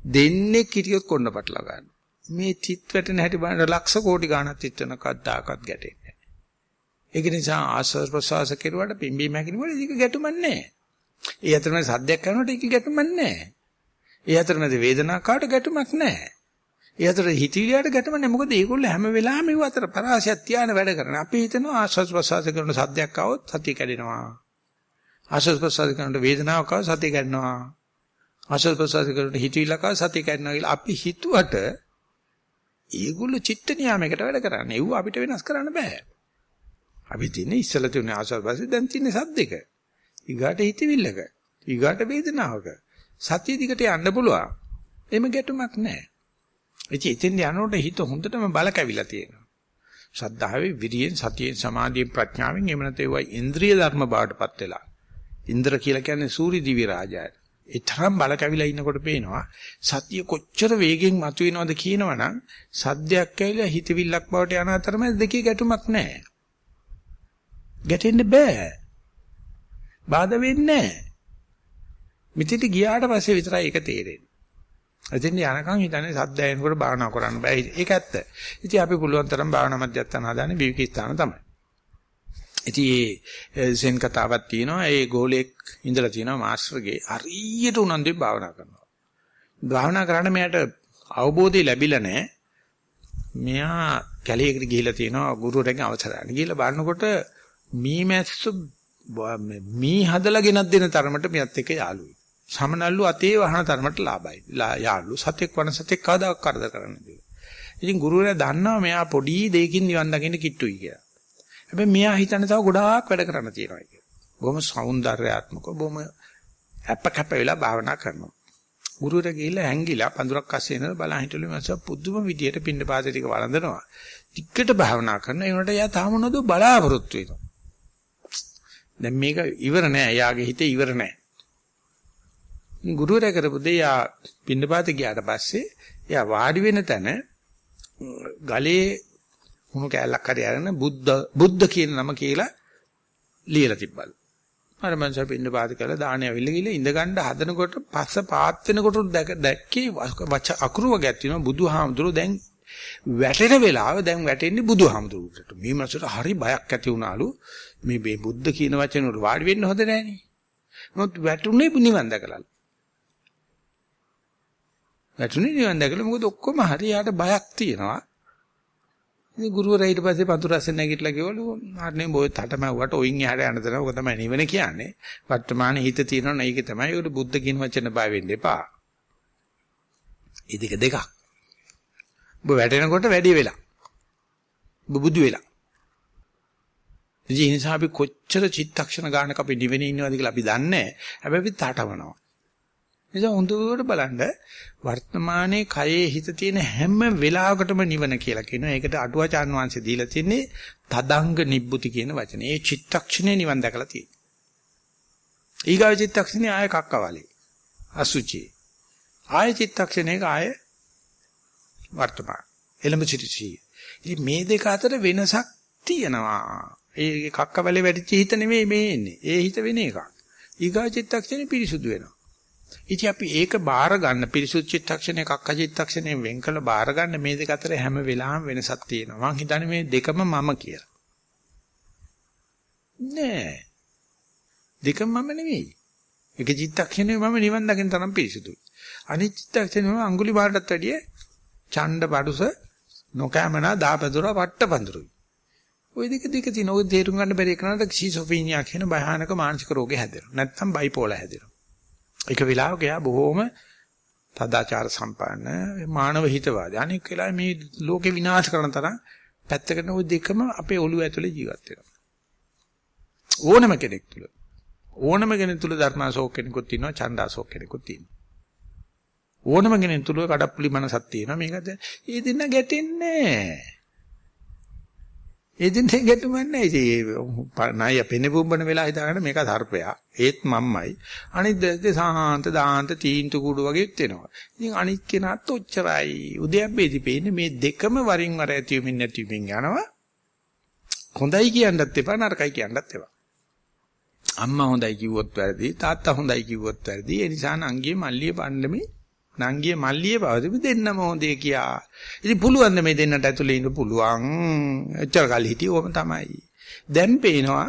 දෙන්නේ කිටියොත් කොන්න පටල ගන්න. මේ තිත් වැටෙන හැටි බලන ලක්ෂ කෝටි ගණක් තිත් වෙන කද්දාකත් ගැටෙන්නේ. ඒක නිසා ආස්වාද ප්‍රසවාස කෙරුවාට පිම්බීම හැකිනකොට ඒක ගැටුමක් නැහැ. ඒ අතරමැද සද්දයක් කරනකොට ඒක ගැටුමක් නැහැ. ඒ අතරමැද වේදනාවකට ගැටුමක් නැහැ. ඒ අතර හිතවිලියට ගැටම නැහැ. මොකද මේගොල්ලෝ හැම වෙලාවෙම ඒව අතර පරාසයක් තියාන වැඩ කරන. අපි හිතනවා ආස්වාද ප්‍රසආස කරන සද්දයක් આવොත් සතිය කැඩෙනවා. ආස්වාද ප්‍රසආස කරන වේදනාවක් આવොත් සතිය කැඩෙනවා. ආස්වාද ප්‍රසආස කරන හිතවිලක සතිය කැඩෙනවා කියලා අපි හිතුවට ඒගොල්ලෝ චිත්ත නියාමයකට වැඩ කරන්නේ. ඒව අපිට වෙනස් කරන්න බෑ. අපි තියන්නේ ඉස්සලා තියුනේ ආස්වාස් ප්‍රසවාස දැන් තියන්නේ සද්දෙක. ඊගාට හිතවිල්ලක. ඊගාට වේදනාවක. සතිය දිගට යන්න පුළුවන්. එimhe ගැටුමක් නැහැ. ඉතින් එතෙන් යනකොට හිත හොඳටම බල කැවිලා තියෙනවා. ශ්‍රද්ධාවේ විරියෙන් සතියෙන් සමාධියෙන් ප්‍රඥාවෙන් එහෙම නැත්නම් ඒවා ඉන්ද්‍රිය ධර්ම බාටපත් වෙලා. ඉන්ද්‍ර කියලා කියන්නේ සූරි දිවි රාජාය. ඒ තරම් බල කැවිලා ඉන්නකොට පේනවා සතිය කොච්චර වේගෙන් මතුවෙනවද කියනවනම් සද්දයක් ඇවිල්ලා හිතවිල්ලක් බවට යන අතරම දෙකේ ගැටුමක් නැහැ. ගැටෙන්න බෑ. බාධා වෙන්නේ නැහැ. මිතිට ගියාට පස්සේ විතරයි ඒක තේරෙන්නේ. එතෙන් යනකම් හිතන්නේ සද්ද ඇහෙනකොට භාවනා කරන්න බෑ. ඒක ඇත්ත. ඉතින් අපි පුළුවන් තරම් භාවනා මධ්‍යස්ථාන හදාන්නේ විවිධ ස්ථාන තමයි. ඉතින් ඒ සෙන් කතාවක් තියෙනවා. ඒ ගෝලෙක් ඉඳලා තියෙනවා මාස්ටර්ගේ හරියට උනන්දුවෙන් භාවනා කරනවා. භාවනා කරන්න මෙයාට අවබෝධය ලැබිලා නැහැ. මෙයා කැලේකට ගිහිලා තියෙනවා ගුරුවරයාගෙන් අවසරයි. ගිහිල්ලා බලනකොට මී මැස්සු මී හදලා ගෙනත් දෙන තරමට මියත් එක්ක යාළුයි. සමනල්ලු අතේ වහන තරමට ලාභයි. යාළුලු සතෙක් වන සතෙක් කවදාක් කරදර කරන්නේ නෑ. ඉතින් ගුරුවරයා දන්නවා මෙයා පොඩි දෙයකින් නිවන් දකින්න කිට්ටුයි කියලා. හැබැයි මෙයා හිතන්නේ තව ගොඩාක් වැඩ කරන්න තියෙනවා කියලා. බොහොම సౌందర్యාත්මකව බොහොම අප කැප වෙලා භාවනා කරනවා. ගුරුවරයා ගිහිල්ලා ඇංගිලා පඳුරක් අස්සේ ඉඳලා බලන් හිටලු මස පුදුම විදියට පින්න පාද ටික වළඳනවා. ටිකට භාවනා කරන ඒ උන්ට එයා තාම නොදෝ බලාපොරොත්තු වෙනවා. දැන් මේක ඉවර නෑ. එයාගේ හිතේ ඉවර නෑ. ගුරුවරයා කරපු දේ යා පින්න පාත ගියාට පස්සේ එයා වාඩි වෙන තැන ගලේ හුණු කෑල්ලක් හරි අරගෙන බුද්ධ බුද්ධ කියන නම කියලා ලියලා තිබ්බලු. අර මං සපින්න පාද කළා දාහනේ අවිල්ල ගිහලා ඉඳ ගන්න හදනකොට පස්ස පාත් වෙනකොට දැක්කේ අකුරු වගේක් තියෙනවා බුදුහාමුදුරුවෝ දැන් වැටෙන වෙලාව දැන් වැටෙන්නේ බුදුහාමුදුරුවෝට. මේ මනසට හරි බයක් ඇති වුණාලු. මේ මේ බුද්ධ කියන වචන වල වාඩි වෙන්න හොඳ නැහනේ. මොකද වැටුනේ නිවන් දැකලා. වැටුනේ නිවන් දැකලා මොකද ඔක්කොම හරි යාට බයක් තියෙනවා. ඉතින් ගුරුවරයා ඊට පස්සේ පතුරු රැස් නැගිටලා කිව්වලු අනේ බොය තටමැව්වට ඔයින් එහාට යන්න දෙනවා. ඔක තමයි නිවන කියන්නේ. වර්තමානයේ හිත තියෙනවා නේ ඒක තමයි. ඒකට බුද්ධ කියන වචන බය වෙන්න එපා. ඒ දෙක දෙකක්. ඔබ වැටෙනකොට වැඩි වෙලා. ඔබ බුදු වෙලා. ඉතින් ඒ නිසා අපි කොච්චර චිත්තක්ෂණ ගානක අපි නිවෙන්නේ ඉන්නවද කියලා අපි දන්නේ නැහැ. හැබැයි අපි තාටවනවා. නිසා හොඳට බලන්න වර්තමානයේ කයේ හිත තියෙන හැම වෙලාවකටම නිවන කියලා කියනවා. ඒකට අටුවාචාන් වංශය දීලා තින්නේ තදංග නිබ්බුති කියන වචනේ. ඒ චිත්තක්ෂණේ නිවන් දැකලා තියෙනවා. ඊගාව චිත්තක්ෂණේ ආය කක්කවලේ. අසුචි. ආය චිත්තක්ෂණේක ආය වර්තමාන. එළඹ සිටිසි. ඉතින් මේ දෙක අතර වෙනසක් තියෙනවා. ඒ කක්කවලේ වැඩිච්ච හිත නෙමෙයි මේ එන්නේ. ඒ හිත වෙන එකක්. ඊගා චිත්තක්ෂණේ පිරිසුදු වෙනවා. ඉතින් අපි ඒක බාර ගන්න පිරිසුදු චිත්තක්ෂණේ කක්ක චිත්තක්ෂණේ වෙන් කළ බාර ගන්න මේ දෙක අතර හැම වෙලාවෙම වෙනසක් තියෙනවා. මං හිතන්නේ මේ දෙකම මම කියලා. නෑ. දෙකම මම නෙවෙයි. එක චිත්තක්ෂණේ මම නිවන් දකින්න තරම් පිරිසුදුයි. අනිත් චිත්තක්ෂණේ මම අඟුලි මාටත් වැඩිය ඡණ්ඩ බඩුස නොකෑමනා දාපදුර වට්ටපඳුරුයි. ওই දෙක දෙක තියෙන ඔය තේරුම් ගන්න බැරි එකනට ෂිසොෆීනියා කියන භයානක මානසික රෝගේ හැදෙනවා. නැත්නම් බයිපෝලා හැදෙනවා. එක වෙලාවක එයා බොහොම තදාචාර සම්පන්න මානව හිතවාදී. අනෙක් වෙලාවෙ මේ ලෝකේ විනාශ කරන තරම් පැත්තකට ওই දෙකම අපේ ඔළුව ඇතුලේ ජීවත් වෙනවා. ඕනම කෙනෙක් තුල ඕනම කෙනෙක් තුල ධර්මාශෝක කෙනෙකුත් ඉන්නවා ඡන්දාශෝක කෙනෙකුත් ඉන්නවා. ඕනම කෙනෙක් තුල කඩප්පුලි මනසක් තියෙනවා. මේකද ඒ දෙන්න ගැටෙන්නේ නැහැ. ඒ දෙන්න ගැටුමක් නැහැ. ඉතින් ණය පෙනෙපුම්බන වෙලා හිතාගෙන මේක සර්පයා. ඒත් මම්මයි. අනිත් දැස්සේ සාහන්ත දාහන්ත තීන්තු කුඩු වගේත් වෙනවා. ඉතින් අනිත් කෙනාත් ඔච්චරයි. උදයබ්බේදී පේන්නේ මේ දෙකම වරින් වර ඇතිවෙමින් නැතිවෙමින් යනවා. හොඳයි කියන්නත් එපා නරකයි කියන්නත් එපා. අම්මා හොඳයි කිව්වොත් වැරදි තාත්තා හොඳයි කිව්වොත් වැරදි ඒ නිසා නංගියේ මල්ලියේ පණ්ඩමේ නංගිය මල්ලිය පවතිමු දෙන්නම හොඳේ කියා. ඉතින් පුළුවන් මේ දෙන්නට ඇතුලේ ඉන්න පුළුවන්. එච්චර කල් හිටියේ ඕම තමයි. දැන් පේනවා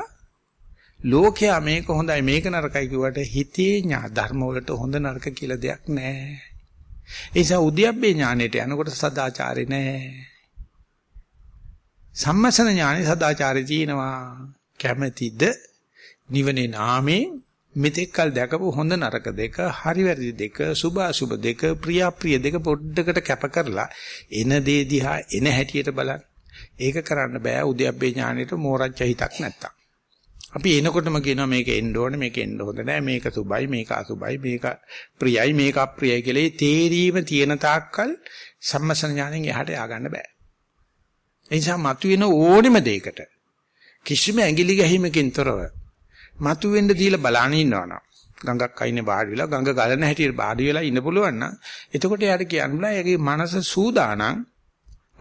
ලෝකයා මේක හොඳයි මේක නරකයි කිව්වට හිතේ ඥා ධර්ම වලට හොඳ නරක කියලා දෙයක් නැහැ. ඒ නිසා උද්‍යප්පේ ඥානෙට යනකොට සදාචාරේ නැහැ. සම්මසන ඥානෙ සදාචාරේ තියෙනවා. කැමැතිද නිවනේ නාමේ මෙතෙක් කල් දැකපු හොඳ නරක දෙක, හරි වැරදි දෙක, සුභ අසුභ දෙක, ප්‍රිය අප්‍රිය දෙක පොඩ්ඩකට කැප කරලා එන දේ දිහා එන හැටියට බලන්න. ඒක කරන්න බෑ උද්‍යප්පේ ඥානෙට මෝරච්ච හිතක් නැත්තම්. අපි එනකොටම කියනවා මේක එන්න ඕනේ මේක එන්න හොඳ නෑ මේක සුබයි මේක අසුබයි මේක ප්‍රියයි මේක අප්‍රියයි කියලා ඒ තේරීම තියෙන තාක්කල් සම්මසන ඥාණයෙන් එහාට ය아가න්න බෑ. ඒ නිසා මතුවෙන ඕනෙම දෙයකට කිසිම ඇඟිලි ගැහිමකින් තොරව මතුවෙන්න දීලා බලන්න ඉන්නවනම් ගඟක් අයිනේ වාඩි වෙලා ගඟ ගලන හැටියට වාඩි වෙලා ඉන්න පුළුවන් නම් එතකොට යාට කියන්න බෑ ඒගේ මනස සූදානම්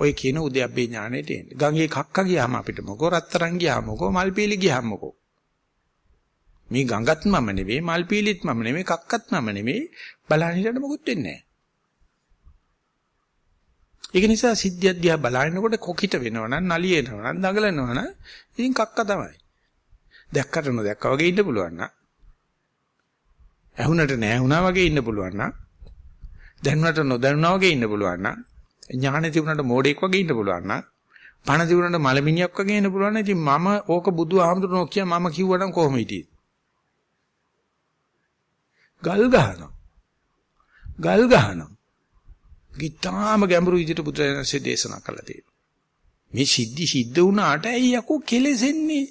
ඔය කියන උද්‍යප්පේ ඥානෙට එන්නේ. ගඟේ කක්ක ගියාම අපිට මොකෝ රත්තරන් ගියාම මොකෝ මල් පීලි ගියාම මොකෝ. මේ ගඟත් මම නෙවෙයි මල් පීලිත් මම නෙවෙයි කක්කත් මම නෙවෙයි බලන්න හිටියට මොකුත් වෙන්නේ නැහැ. ඒක නිසා සිද්ධිය දිහා බලනකොට කොකිට වෙනවනම් නලියෙනවනම් දඟලනවනම් ඉතින් කක්ක තමයි. දැක්කට නොදැක්කා වගේ ඉන්න පුළුවන් නම් ඇහුනට නැහැ වගේ ඉන්න පුළුවන් නම් දැනුණට නොදැනුණා වගේ ඉන්න පුළුවන් නම් ඥානෙ තිබුණාට මෝඩෙක් වගේ ඉන්න පුළුවන් නම් පණ දිනුනට මලමිනියක් වගේ එන්න පුළුවන්. ඉතින් මම ඕක බුදු ආමතුනෝ කිය මම කිව්වනම් කොහොම හිටියේ? ගල් ගහනවා. ගල් ගහනවා. ගිතාම ගැඹුරු විදිහට බුදුරජාණන්සේ දේශනා කළා තියෙනවා. මේ සිද්ධි සිද්ධ වුණාට ඇයි යකෝ කෙලෙසෙන්නේ?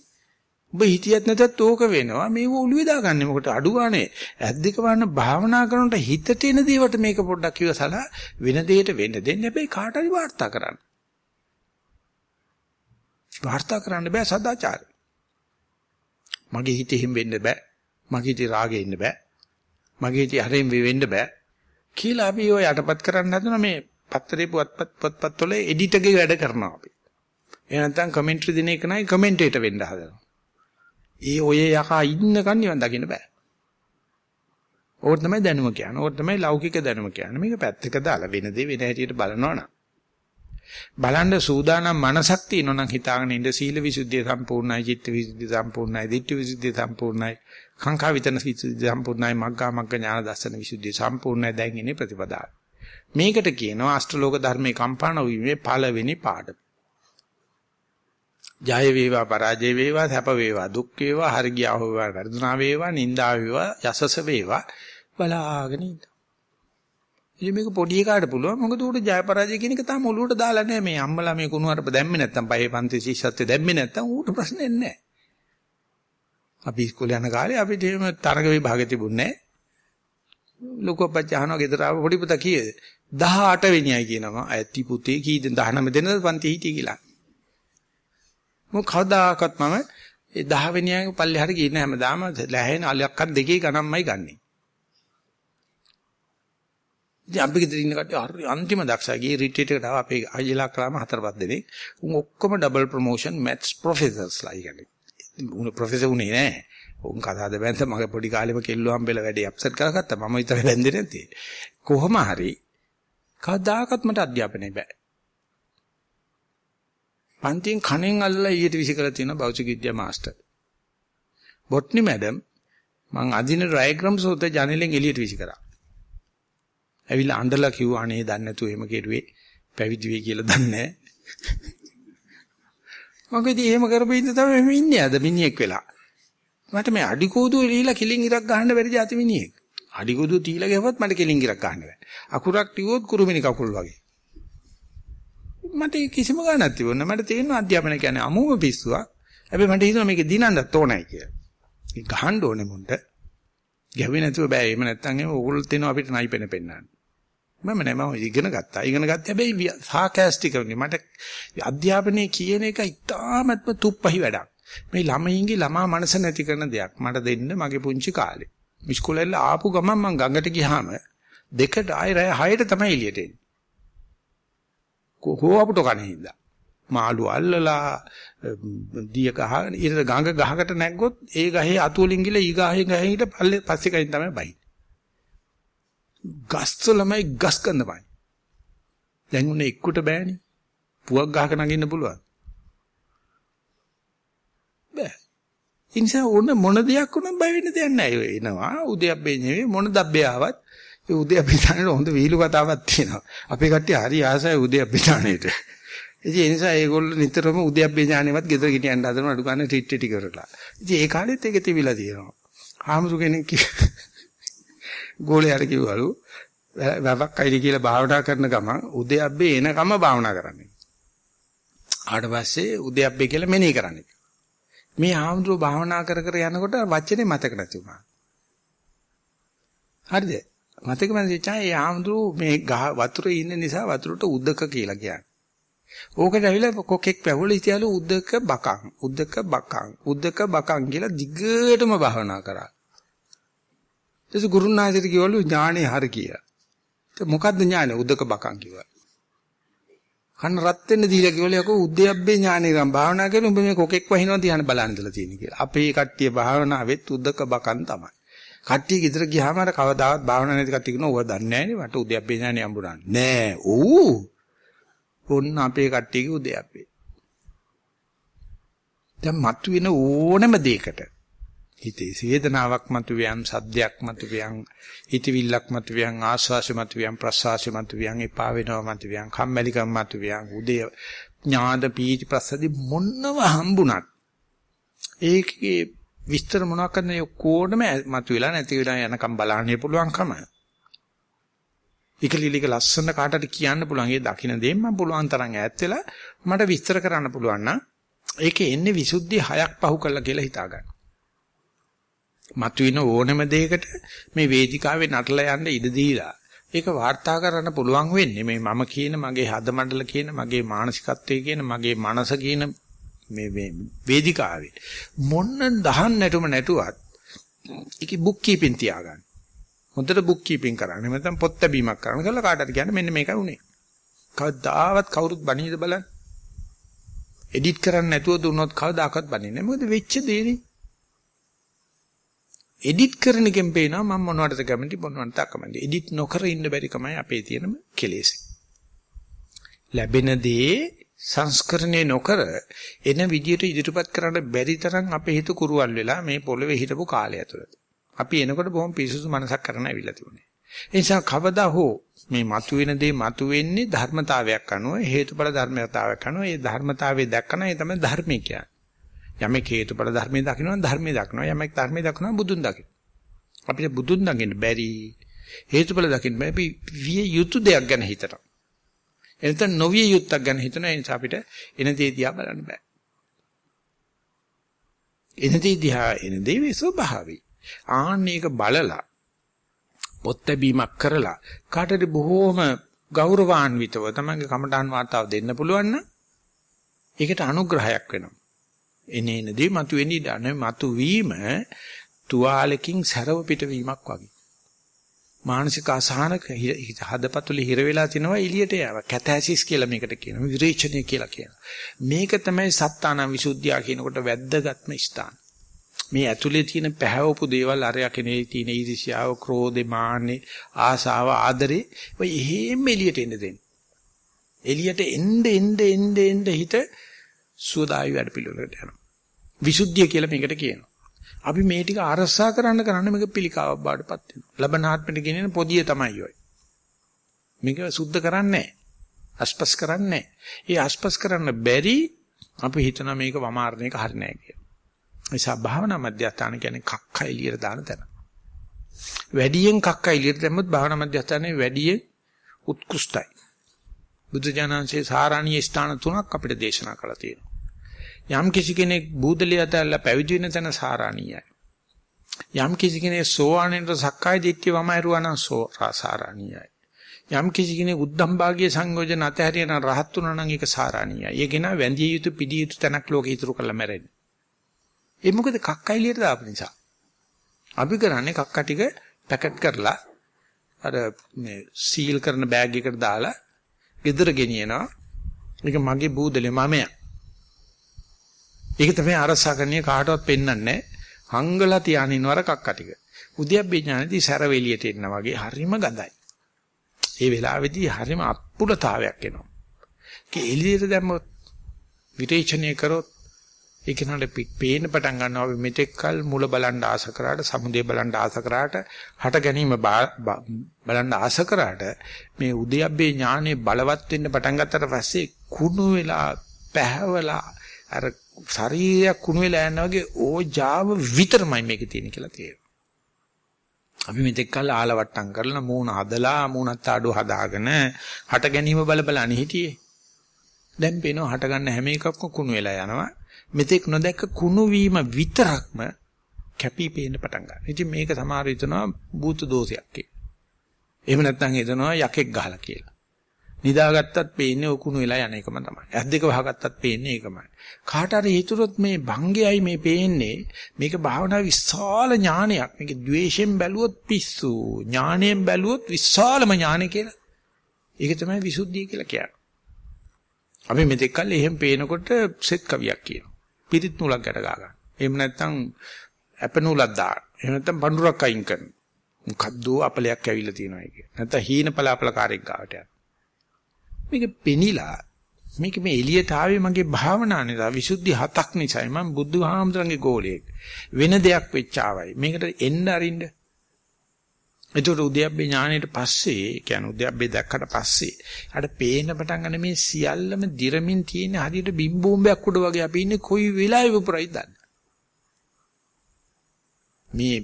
ඔබ හිතියත් නැතත් ඕක වෙනවා. මේව ඔළුවේ දාගන්නේ මොකට අඩු ගානේ. ඇද්දික වන්න භාවනා කරනකොට හිතට එන දේවට මේක පොඩ්ඩක් ඉවසලා වෙන දෙයකට වෙන්න දෙන්න හැබැයි කාට හරි වාර්තා කරන්න. වාර්තා කරන්න බෑ සදාචාරය. මගේ හිතේ හිම් වෙන්න බෑ. මගේ හිතේ රාගෙ ඉන්න බෑ. මගේ හිතේ හරෙන් වෙන්න බෑ. කියලා අපි ඔය යටපත් කරන්න හදන මේ පත්තරේ පුවත්පත් පොත්පත් වල එඩිටර්ගේ වැඩ කරනවා අපි. එහෙ නැත්නම් කමෙන්ටරි දෙන එක නයි කමෙන්ටේටර් වෙන්න හදනවා. ඒ ඔය යකා ඉන්නකන් නිවන් දකින්න බෑ. ඕක තමයි දැනුම කියන්නේ. ඕක තමයි ලෞකික දැනුම කියන්නේ. මේක පැත්තක දාලා වෙන දේ වෙන හැටියට බලනවනම්. බලන්න සූදානම් මනසක් තියෙනවා නම් හිතාගෙන ඉන්න සීල විසුද්ධිය සම්පූර්ණයි, චිත්ත විසුද්ධිය සම්පූර්ණයි, ධිට්ඨි විසුද්ධිය සම්පූර්ණයි, කාංකා විතන විසුද්ධිය සම්පූර්ණයි, මග්ගා මග්ග ඥාන දර්ශන විසුද්ධිය සම්පූර්ණයි දැන් ඉන්නේ ප්‍රතිපදාව. මේකට කියනවා අෂ්ටලෝක ධර්මයේ කම්පාණ වීමේ පළවෙනි පාඩම. ජය වේවා පරාජය වේවා සැප වේවා දුක් වේවා හරි ගියා වේවා වර්ධනා වේවා නිന്ദා වේවා යසස වේවා බලාගෙන ඉන්න. ඉතින් මේක පොඩි එකාට පුළුවන් මොකද උඩ ජය පරාජය කියන එක තාම ඔලුවට දාලා නැහැ මේ අම්මලා මේ කුණු අරප දැම්මේ නැත්තම් පහේ පන්ති ශිෂ්‍යත්වයේ දැම්මේ නැත්තම් ඌට ප්‍රශ්නේ නැහැ. අපි ඉස්කෝලේ යන කාලේ අපිට එහෙම තරග විභාගෙ තිබුණේ නැහැ. ලොකු අපච්චි අහනවා ගෙදර ආව පොඩි පුතා කීයද 18 වෙනියයි කියනවා. ඇති පුතේ කී 19 දෙනද පන්ති හිටිය කියලා. මොකද කවදාකවත් මම ඒ 10 වෙනියගේ පල්ලෙහාට ගියේ නැහැ හැමදාම ලැහෙන අලක්කක් දෙකේ ගණන්මයි ගන්නෙ. ඉතින් අපි ගෙදර ඉන්න කට්ටිය හරි අන්තිම දක්ෂයි. ගියේ රිට්‍රීට් එකට ආව අපේ අයියලා කලාම හතර පහ දෙනෙක්. උන් ඔක්කොම ඩබල් ප්‍රොමෝෂන් මැත්ස් ප්‍රොෆෙසර්ස්ලා ඉන්නේ. උන් ප්‍රොෆෙසර් උනේ නැහැ. උන් කතාද බැන්ද මගේ පොඩි කාලෙම කෙල්ලෝ හම්බෙලා වැඩි අප්සෙට් කරගත්තා. මම විතර බැන්දේ නැත්තේ. කොහොම හරි කවදාකවත් මට අධ්‍යාපනය බෑ. පන්තියෙන් කණෙන් අල්ලලා ඊට විසි කරලා තියෙනවා භෞතික විද්‍යා මාස්ටර්. බොට්නි මැඩම් මං අදින ඩයග්‍රෑම් සෝත ජනෙලෙන් එළියට විසි කරා. ඇවිල්ලා අඬලා කිව්වා අනේ දන්නේ නැතුව එහෙම කෙරුවේ පැවිදි වෙයි කියලා දන්නේ නැහැ. මොකද එහෙම කරපින්න තමයි මෙහෙම ඉන්නේ අද මිනිහෙක් වෙලා. මට මේ අඩිකෝදුව එළිලා කිලින් ඉරක් ගහන්න බැරි જાති මිනිහෙක්. අඩිකෝදුව තීලා ගහවත් මට කිලින් ඉරක් ගහන්න බෑ. අකුරක් ටිකොත් කුරුමිනි කකුල් වගේ. මට කිසිම ගාණක් තිබුණා. මට තේරෙනවා අධ්‍යාපනය කියන්නේ අමුම පිස්සුවක්. හැබැයි මට හිතෙනවා මේක දිනන්නත් ඕනයි කියලා. ඒ ගහන්න ඕනේ මුන්ට. ගැවෙන්නේ නැතුව බෑ. එහෙම නැත්නම් එහෙම ඕගොල්ලෝ තේනවා අපිට නයිපෙන පෙන්නන්න. මම නෑ මම ඉගෙන ගත්තා. ඉගෙන ගත්තා හැබැයි සාකෑස්ටිකවනේ මට අධ්‍යාපනයේ කියන එක ඉතාමත්ම තුප්පහි වැඩක්. මේ ළමයින්ගේ ළමා මනස නැති කරන දෙයක්. මට දෙන්න මගේ පුංචි කාලේ. ඉස්කෝලේ ආපු ගමන් මම ගඟට ගියාම දෙකට ආය රෑ 6ට තමයි එළියට එන්නේ. කොහොම අපට කන්නේ හින්දා. මාළු අල්ලලා දිය ගහ ඊට ගඟ ගහකට නැග්ගොත් ඒ ගහේ අතු වලින් ගිල ඊ ගහේ ගහේ ඊට පල්ලේ පස්සේ කයින් තමයි බයි. ගස්වලමයි ගස් කන්ද බයි. දැන් උනේ එක්කුට බෑනේ. පුවක් ගහක නගින්න පුළුවන්. බෑ. ඉන්සා ඕන මොන දෙයක් වුණත් බය වෙන්න දෙයක් නැහැ. එනවා උදයබ්බේ නෙවෙයි මොන දබ්බේ ආවත් ඒ උදේ අපිටානේ හොඳ වීලු කතාවක් තියෙනවා. අපේ කට්ටිය හරි ආසයි උදේ අපිටානේට. ඉතින් ඒ නිසා ඒගොල්ලෝ නිතරම උදේ අපිටානේවත් ගෙදර ගෙනියන්න හදනවා අඩු ගන්න ට්‍රීට් ටි කරලා. ඉතින් ඒ කාලෙත් ඒක තිබිලා තියෙනවා. ආමුරු කෙනෙක් ගෝලේ හරි කිව්වලු වැවක් අයිලි කියලා භාවනා කරන ගමන් උදේ අබ්බේ එනකම භාවනා කරන්නේ. ආට පස්සේ උදේ අබ්බේ කියලා මෙනෙහි කරන්නේ. මේ ආමුරු භාවනා කර කර යනකොට වචනේ මතක නැති වුණා. හරිද? මතක මැදිච්චා ඒ ආම්දුරු මේ ගහ වතුරේ ඉන්න නිසා වතුරට උදක කියලා කියන්නේ. ඕකට ඇවිල්ලා කොකෙක් පැවුල ඉතියාලු උදක බකං උදක බකං උදක බකං කියලා දිගටම භාවනා කරා. ඊට ගුරුනාථට කිව්වලු ඥානෙ හරි කියලා. ඒ මොකද්ද ඥානෙ උදක බකං කිව්වා. කන්න රත් වෙන්න දීලා කිව්වලු යකෝ උද්‍යප්පේ ඥානෙ ගම් භාවනා කරන උඹ මේ කොකෙක් වහිනවා තියන්න බලන්න ඉඳලා තියෙන කියලා. අපේ කට්ටිය භාවනාවෙත් උදක බකං තමයි. කට්ටිය ගෙදර ගියාම අර කවදාවත් භාවනා නැති කට්ටිය කියනවා ඔය දන්නේ නැහැ නේ මට උද්‍යප්පේ ඥානෙ හම්බුණා නෑ. ඌ? ඔන්න අපේ කට්ටියගේ උද්‍යප්පේ දැන් මතුවෙන ඕනම දෙයකට හිතේ වේදනාවක් මතුවියන් සද්දයක් මතුවියන් හිතවිල්ලක් මතුවියන් ආස්වාසය මතුවියන් ප්‍රසආසය මතුවියන් එපා වෙනවා මතුවියන් කම්මැලිකම් මතුවියන් උදේ ඥාද පීති ප්‍රසදි මොන්නව හම්බුණත් ඒකේ විස්තර මොනවාක්ද මේ කොඩම මතුවලා නැති වෙලා යනකම් බලන්න පුළුවන්කම. ඉකලිලික ලස්සන කාටට කියන්න පුළුවන්? ඒ දකින්න දේ මම පුළුවන් තරම් ඈත් වෙලා මට විස්තර කරන්න පුළුවන් නම් ඒකේ එන්නේ විසුද්ධි හයක් පහු කළා කියලා හිතා ගන්න. මතුවෙන ඕනම දෙයකට මේ වේදිකාවේ නටලා යන්න ඉඩ දීලා ඒක වාර්තා කරන්න පුළුවන් වෙන්නේ. මේ මම කියන මගේ හද මණ්ඩල කියන මගේ මානසිකත්වයේ කියන මගේ මනස කියන මේ මේ වේදිකාවේ මොන්න දහන් නැටුම නැටුවත් ඒකේ බුක් කීපින් තියාගන්න. හොඳට බුක් කීපින් කරන්න. නැත්නම් පොත් ලැබීමක් කරන්න කියලා කාටද කියන්නේ මෙන්න මේකයි උනේ. කවදාවත් කවුරුත් බණීද බලන්න. එඩිට් කරන්න නැතුව දුන්නොත් කවදාකවත් බණින්නේ නැහැ. මොකද වෙච්ච දේනේ. එඩිට් කරන එකෙන් පේනවා මම මොනවටද කැමති මොනවටද අකමැති. එඩිට් නොකර ඉන්න බැරි කමයි අපේ තියෙනම කෙලෙස්. ලැබෙන දේ සංස්කරණය නොකර එන විදියට ඉදිරිපත් කරන්න බැරි තරම් අපේ හිත කුරුවල් වෙලා මේ පොළවේ හිටපු කාලය ඇතුළත. අපි එනකොට බොහොම පිසුසු මනසක් කරන ඇවිල්ලා තිබුණේ. ඒ නිසා කවදා හෝ මේ මතුවෙන දේ මතුවෙන්නේ ධර්මතාවයක් අනුව හේතුඵල ධර්මතාවයක් අනුව ඒ ධර්මතාවයේ දැක්කම ඒ තමයි ධර්මය කියන්නේ. යමෙක් හේතුඵල ධර්මයේ දකිනවා ධර්මයේ දකිනවා යමෙක් ධර්මයේ දකිනවා බුදුන් දකිනවා. අපිට බුදුන් දකින්න බැරි හේතුඵල දකින්න බැරි විය යුතු දෙයක් ගැන හිතනවා. එනතන නොවිය යුත්තක් ගැන හිතන නිසා අපිට එන දේ දිහා බලන්න බෑ. එන දේ දිහා එන දේ වේ ස්වභාවයි. ආන්න ඒක බලලා පොත් බැීමක් කරලා කාටද බොහෝම ගෞරවාන්විතව තමන්ගේ කමඨාන් වාතාව දෙන්න පුළුවන් නම් ඒකට අනුග්‍රහයක් වෙනවා. එනේ නදී මතු වෙන්නේ දන මතු වීම තුවාලකින් සරව පිටවීමක් වගේ. මානසික අසහනක හදපතුලේ හිර වෙලා තිනවා එළියට යව. කැතැසිස් කියලා මේකට කියනවා. විරේචනය කියලා කියනවා. මේක තමයි සත්තාන විසුද්ධිය කියනකොට වැද්දගත්ම ස්ථාන. මේ ඇතුලේ තියෙන පැහැවපු දේවල් අරයා කෙනේ තියෙන ඊර්ෂ්‍යාව, ක්‍රෝධේ, මාන්නේ, ආසාව, ආදරේ ඔය එහෙම එළියට එන්න දෙන්න. එළියට එන්න එන්න එන්න එන්න හිත සුවදායි වැඩ පිළිවෙලකට යනවා. විසුද්ධිය කියලා මේකට කියනවා. අපි මේ ටික අරසා කරන්න කරන්න මේක පිළිකාවක් බාටපත් වෙනවා. ලබනාත්මට ගෙනෙන පොදිය තමයි ඔය. මේක සුද්ධ කරන්නේ නැහැ. අස්පස් කරන්නේ නැහැ. ඒ අස්පස් කරන්න බැරි අපි හිතනවා මේක වමාරණ එක හරි නැහැ කියලා. නිසා භාවනා මධ්‍යස්ථාන කියන්නේ කක්ක එළියට දාන තැන. වැඩියෙන් කක්ක එළියට දැම්මොත් භාවනා මධ්‍යස්ථානයේ වැඩියෙන් උත්කෘෂ්ටයි. බුදු ජානන්සේ සාරාණීය ස්ථාන තුනක් අපිට දේශනා කළා තියෙනවා. යම් කිසි කෙනෙක් බූදලිය අතල්ලා පැවිදි වෙන තැන සාරාණීයයි. යම් කිසි කෙනෙක් සෝවානෙන්ට සක්කාය දිට්ඨිය වමයිරුවා නම් සෝ සාරාණීයයි. යම් කිසි කෙනෙක් උද්දම් භාගයේ සංයෝජන අතහැරියන රහත් වුණා නම් ඒක සාරාණීයයි. ඒකේන වැඳිය යුතු පිළිය යුතු තැනක් ලෝකේ ඉතුරු කරලා මැරෙන්නේ. ඒ මොකද කක්ක එළියට දාපු නිසා. අපි කරන්නේ කක්ක ටික පැකට් කරලා අර මේ සීල් කරන බෑග් එකකට දාලා ගෙදර ගෙනියනවා. ඒක මගේ බූදලේ මමයා. ඒක තමයි අරසකරණිය කාටවත් පෙන්වන්නේ නැහැ. හංගලා තියාගෙන ඉනවර කක්ක ටික. උද්‍යප්පේ ඥානදී සැර වෙලියට එන්න වගේ හරිම ගඳයි. ඒ වෙලාවේදී හරිම අප්පුලතාවයක් එනවා. ඒක එළියට දැම්මොත් විරේචනය කරොත් ඒක නට පේන්න පටන් ගන්නවා අපි මෙතෙක් කල මුල බලන් ආස කරාට සමුදේ බලන් ආස කරාට හට ගැනීම බලන් ආස කරාට මේ උද්‍යප්පේ ඥානෙ බලවත් වෙන්න පටන් ගත්තට පස්සේ කුණු වෙලා පැහැවලා අර ශරීරයක් කුණු වෙලා යනවා වගේ ඕජාව විතරමයි මේකේ තියෙන කියලා තියෙනවා. අපි මෙතෙක් කල් ආලවට්ටම් කරලා මූණ හදලා මූණත් ආඩුව හදාගෙන හට ගැනීම බල බල අනිහිටියේ. දැන් පේනවා හට ගන්න හැම එකක්ම කුණු වෙලා යනවා. මෙතෙක් නොදැක්ක කුණු වීම විතරක්ම කැපී පේන්න පටන් ගන්නවා. ඉතින් මේක සමහර විටනවා භූත දෝෂයක් කියලා. එහෙම නැත්නම් හිතනවා යකෙක් ගහලා කියලා. නිදාගත්තත් පේන්නේ උකුණු වෙලා යන එකම තමයි. ඇස් දෙක වහගත්තත් පේන්නේ ඒකමයි. කාට හරි හිතුනොත් මේ භංගයයි මේ පේන්නේ මේක භාවනා විශාල ඥානයක්. මේක ද්වේෂයෙන් බැලුවොත් පිස්සු. ඥාණයෙන් බැලුවොත් විශාලම ඥානය කියලා. ඒක තමයි විසුද්ධිය කියලා කියන්නේ. අපි මෙතෙක් කල් එහෙම පේනකොට සෙත් කවියක් කියනවා. පිරිත් නූලක් ගැට ගා ගන්න. එහෙම නැත්නම් අප නූලක් දාන්න. එහෙම නැත්නම් පඳුරක් අයින් කරන. මොකද්ද අපලයක් ඇවිල්ලා තියෙනවා ඒක. නැත්නම් හීන පලාපල කාර්යයක් ගාවට යන. මේක පෙනිලා මේක මේ එළියට ආවේ මගේ භාවනා නිසා විසුද්ධි හතක් නිසායි. මම බුදුහාමුදුරන්ගේ ගෝලයක්. වෙන දෙයක් වෙච්ච ආවයි. මේකට එන්න අරින්න. එතකොට උද්‍යප්පේ ඥාණයට පස්සේ කියන්නේ උද්‍යප්පේ දැක්කට පස්සේ අර පේන පටන් ගන්න මේ සියල්ලම දිරමින් තියෙන හරියට බිම්බෝම්බයක් උඩ වගේ අපි ඉන්නේ කොයි වෙලාවෙ පුරයිද දන්නේ. මේ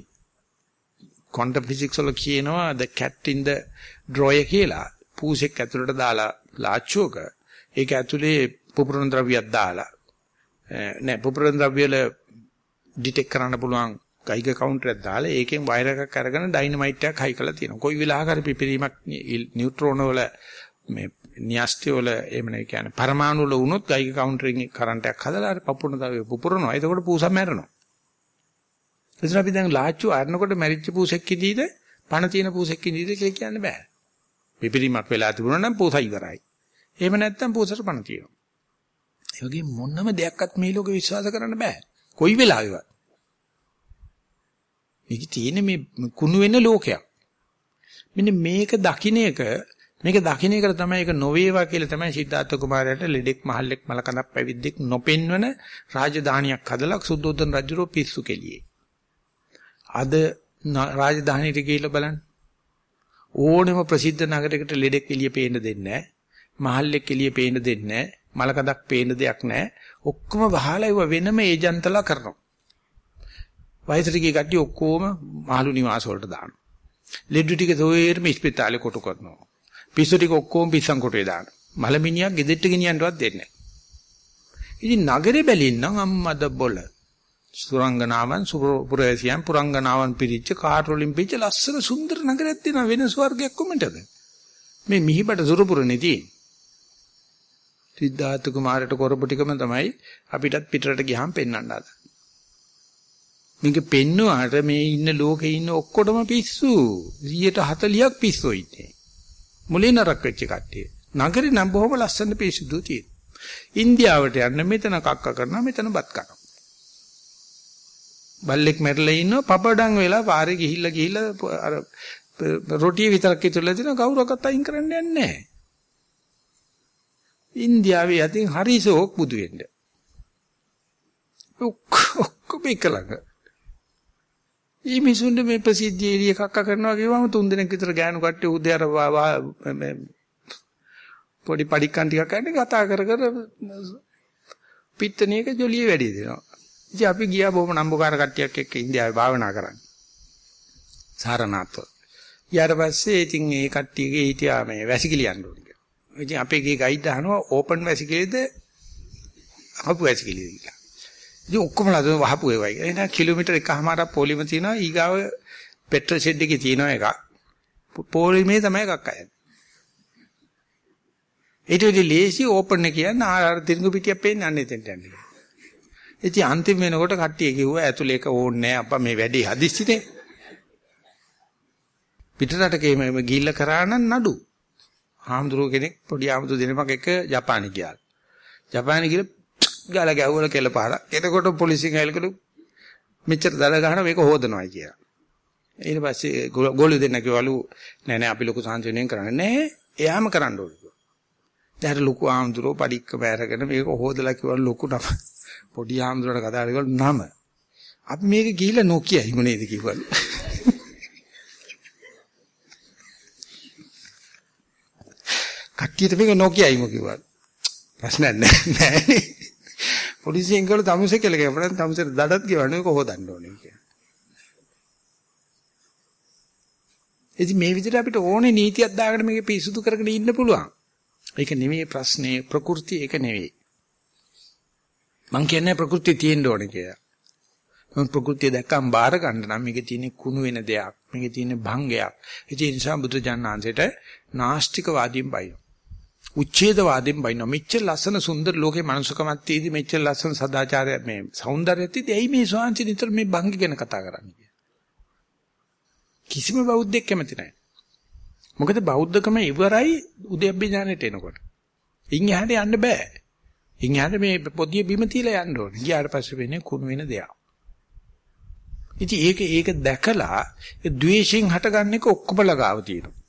ක්වොන්ටම් ෆිසික්ස් වල කියනවා the cat in the drawer කියලා. පූසෙක් ඇතුළට දාලා ලාච්චුවක ඒක ඇතුලේ පුපුරන ද්‍රව්‍යයක් දාලා නෑ පුපුරන ද්‍රව්‍ය වල ඩිටෙක්ට් කරන්න පුළුවන් ගයිග කවුන්ටරයක් දාලා ඒකෙන් වයර් එකක් අරගෙන ඩයිනමයිට් එකක් හයි කරලා තියෙනවා. කොයි වෙලාවක හරි පිපිරීමක් නියුට්‍රෝන වල මේ න්‍යෂ්ටි වල එහෙම නේ කියන්නේ පරමාණු වල වුණොත් ගයිග කවුන්ටරින් කරන්ට් එකක් හදලා අර පුපුරන ද්‍රව්‍ය පුපුරනවා. එතකොට පූසා මැරෙනවා. එතන අපි දැන් ලාච්චු අරනකොට මැරිච්ච පූසෙක් ඉදීද පණ තියෙන පූසෙක් ඉදීද කියලා කියන්න බෑ. පිපිරීමක් වෙලා තිබුණා නම් පූසා ඉවරයි. එහෙම නැත්නම් පූසට පණ තියෙනවා. ඒ වගේ මොනම දෙයක්වත් මේ ලෝකේ විශ්වාස කරන්න බෑ. කොයි වෙලාවෙවත්. මේක තියෙන මේ කුණු වෙන ලෝකයක්. මෙන්න මේක දකින්න එක මේක දකින්න එකට තමයි ඒක නොවේවා කියලා තමයි සිද්ධාර්ථ කුමාරයාට ලෙඩෙක් මහල්ලෙක් මලකඳක් පැවිද්දෙක් නොපෙන්වන රාජධානියක් හදලා සුද්ධෝදන රජුරෝ පිස්සු කෙලියේ. අද රාජධානියට ගිහිල්ලා බලන්න. ඕනෙම ප්‍රසිද්ධ නගරයකට ලෙඩෙක් එළිය පේන්න දෙන්නේ නැහැ. මහල්ලෙක් එළිය පේන්න දෙන්නේ නැහැ. මලකඳක් පේන්න දෙයක් නැහැ. ඔක්කොම වහලා ඉව වෙනම ඒජන්තලා කරනවා. වයසට ගිය කට්ටිය ඔක්කොම මහලු නිවාස වලට දානවා. ලෙඩ ටික තෝයේරම ඉස්පිතාලේ කොටු කරනවා. පිස්සු ටික ඔක්කොම පිස්සන් කොටේ දානවා. මලමිනියක් ගෙදෙට්ට ගෙනියන්නවත් දෙන්නේ නැහැ. ඉතින් නගරේ බැලින්නම් අම්මද බොල. සුරංගනාවන් පුරවැසියන් පුරංගනාවන් පිරිච්ච කාර් වලින් පිච්ච ලස්සන සුන්දර නගරයක් තියෙනවා වෙන ස්වර්ගයක් කොමෙන්ටද? මේ මිහිබට සුරපුරනේ තියෙන්නේ. සිද්ධාර්ථ කුමාරට කරපු ටිකම තමයි අපිටත් පිටරට ගියාම පෙන්වන්න හදන්නේ මේක පෙන්නුවාට මේ ඉන්න ලෝකේ ඉන්න ඔක්කොටම පිස්සු. 140ක් පිස්සු ඉන්නේ. මුලින් නරක වෙච්ච කට්ටිය. නගරේ නම් බොහොම ලස්සන පිස්සුදු තියෙන ඉන්දියාවට යන්න මෙතන කක්ක කරනවා මෙතන බත් කනවා බල්ලෙක් මැරලා ඉන්නවා පපඩම් වෙලා පාරේ ගිහිල්ලා ගිහිල්ලා අර රොටිය විතරක් ඉතුරුලා තියෙන කවුරක්වත් අයින් කරන්න යන්නේ නැහැ. ඉන්දියාවේ යතින් හරිසෝක් බුදු වෙන්න. ඔක්කොම එකලඟ. ඊ මිසුන්ද මේ ප්‍රසිද්ධ ඒරිය එකක් කරනවා කියවම තුන් දිනක් විතර ගෑනු කට්ටිය උදේ අර පොඩි පඩික්කන් ටිකක් ගන්න කතා කර කර පිට්ටනියක ජොලිය වැඩි දෙනවා. ඉතින් අපි ගියා බොහොම නම්බුකාර කට්ටියක් එක්ක ඉන්දියාවේ භාවනා කරන්න. සාරනාත්. ඊට පස්සේ ඉතින් ඒ කට්ටියගේ හිටියා මේ වැසිකිලි යන්න ඕනේ කියලා. ඉතින් අපේ ගේ ගයිඩ් අහනවා ඕපන් වැසිකිලිද අහපු වැසිකිලිද කියලා. ඉතින් ඔක්කොම ලද වහපු ඒවයි. එහෙනම් කිලෝමීටර් එකමාරක් පොලිම තියෙනවා ඊගාව පෙට්‍රල් ෂෙඩ් එකේ තියෙනවා එකක්. පොලිමේ තමයි එකක් අයන්නේ. ඊට වෙලී ලේසි ඕපන් එක කියන්නේ ආර තිරිඟු පිටියක් පේන්නේ අන්නේ තෙන්ට යන්නේ. ඉතින් අන්තිම වෙනකොට කට්ටිය කිව්වා ඇතුලේ එක ඕනේ නැහැ අප්පා මේ වැඩේ හදිස්සිනේ. පිටරට කේම ගිහිල්ලා කරා නම් නඩු. හාමුදුරුව කෙනෙක් පොඩි ආමුතු දෙනමක් එක ජපානි ගියා. ජපානි ගිහලා ගාලා ගැහුවල කෙල පාරක්. එතකොට පොලිසියෙන් ඇවිල්කලු මෙච්චර දඩ ගහන මේක හොදනවා කියලා. ඊට පස්සේ ගෝලු දෙන්න කිව්වලු නෑ නෑ අපි ලොකු සංජයණයෙන් කරන්නේ නෑ එයාම කරන්න ඕනේ. දැන් ලොකු ආම්දුරෝ පඩික්ක බෑරගෙන මේක හොදලා කිව්වලු ලොකු නම පොඩි ආම්දුරට කතා කරලා නම. අපි මේක ගිහිල්ලා නොකිය හිම නේද කිව්වලු. කට්ටියට මේක නොකියයිම කිව්වා. ප්‍රශ්නයක් නැහැ. පොලිසියෙන් ගල තමුසේ කියලා කියපුවා තමුසේට දඩත් ගෙවන්නේ කොහොමද දන්න ඕනේ කියලා. ඉතින් මේ විදිහට අපිට ඕනේ නීතියක් දාගෙන මේක පිරිසුදු කරගෙන ඉන්න පුළුවන්. ඒක නෙමෙයි ප්‍රශ්නේ ප්‍රകൃති ඒක නෙවෙයි. මං කියන්නේ ප්‍රകൃතිය තියෙන්න ඕනේ කියලා. මම ප්‍රകൃතිය දැක්කම බාර ගන්න නම් මේකේ තියෙන කුණු වෙන දෙයක්, මේකේ තියෙන භංගයක්. ඒ නිසා බුදුජානනාංශයට නාස්තිකවාදීන් බයින. උච්ඡේදවාදීන් බයින. මෙච්චර ලස්සන සුන්දර ලෝකේ මනුස්සකමක් තියේදී මෙච්චර ලස්සන සදාචාරය මේ సౌందර්යය තියේදී ඇයි මේ ස්වාංශි නිතර මේ භංග ගැන කතා කරන්නේ කිසිම බෞද්ධයෙක් කැමති නැහැ. මොකද බෞද්ධකම ඉවරයි උද්‍යප්ප ඥානෙට එනකොට. ඉන් එහාට යන්න බෑ. ඉන් එහාට මේ පොදිය බිම තියලා යන්න ඕනේ. ගියාට පස්සේ වෙන්නේ කුණු වෙන දෙයක්. ඉතින් ඒක ඒක දැකලා ඒ ද්වේෂයෙන් හටගන්න එක ඔක්කොම ලගාව තියෙනවා.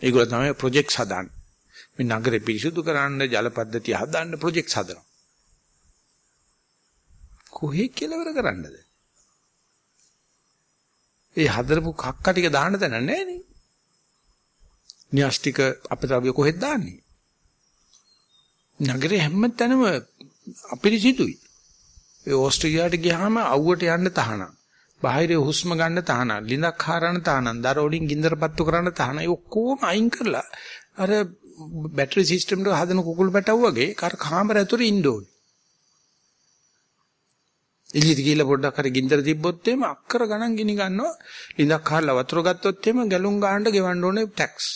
ඒගොල්ලෝ තමයි ප්‍රොජෙක්ට්ස් හදන්නේ. මේ නගරේ පිරිසුදු කරන්න ජල පද්ධතිය හදන්න ප්‍රොජෙක්ට්ස් හදනවා. කොහේ කෙලවර කරන්නද? ඒ හදරපු කක්ක ටික දාන්න තැන නැහැ නේ. න්‍යෂ්ටික අපද්‍රව්‍ය කොහෙද දාන්නේ? නගරේ හැමතැනම අපිරිසිදුයි. ඒ ඕස්ට්‍රේලියාවට ගියාම අවුවට යන්න තහනම්. බාහිර හුස්ම ගන්න තහනම්. ලිඳක් හරන තහනම්. දර වලින් ගින්දර පත්තු කරන්න තහනම්. ඒ ඔක්කොම අයින් කරලා අර බැටරි සිස්ටම් එක හදන කුකුල් පැටව වගේ කර කාමර ඇතුලේ ඉන්න ඕනේ. එළියට ගිහලා පොඩ්ඩක් හරි ගින්දර තිබ්බොත් එහෙම අක්කර ගණන් ගිනි ගන්නවා. ලිඳක් හරලා වතුර ගත්තොත් එහෙම ගැලුම් ගානට ගෙවන්න ඕනේ ටැක්ස්.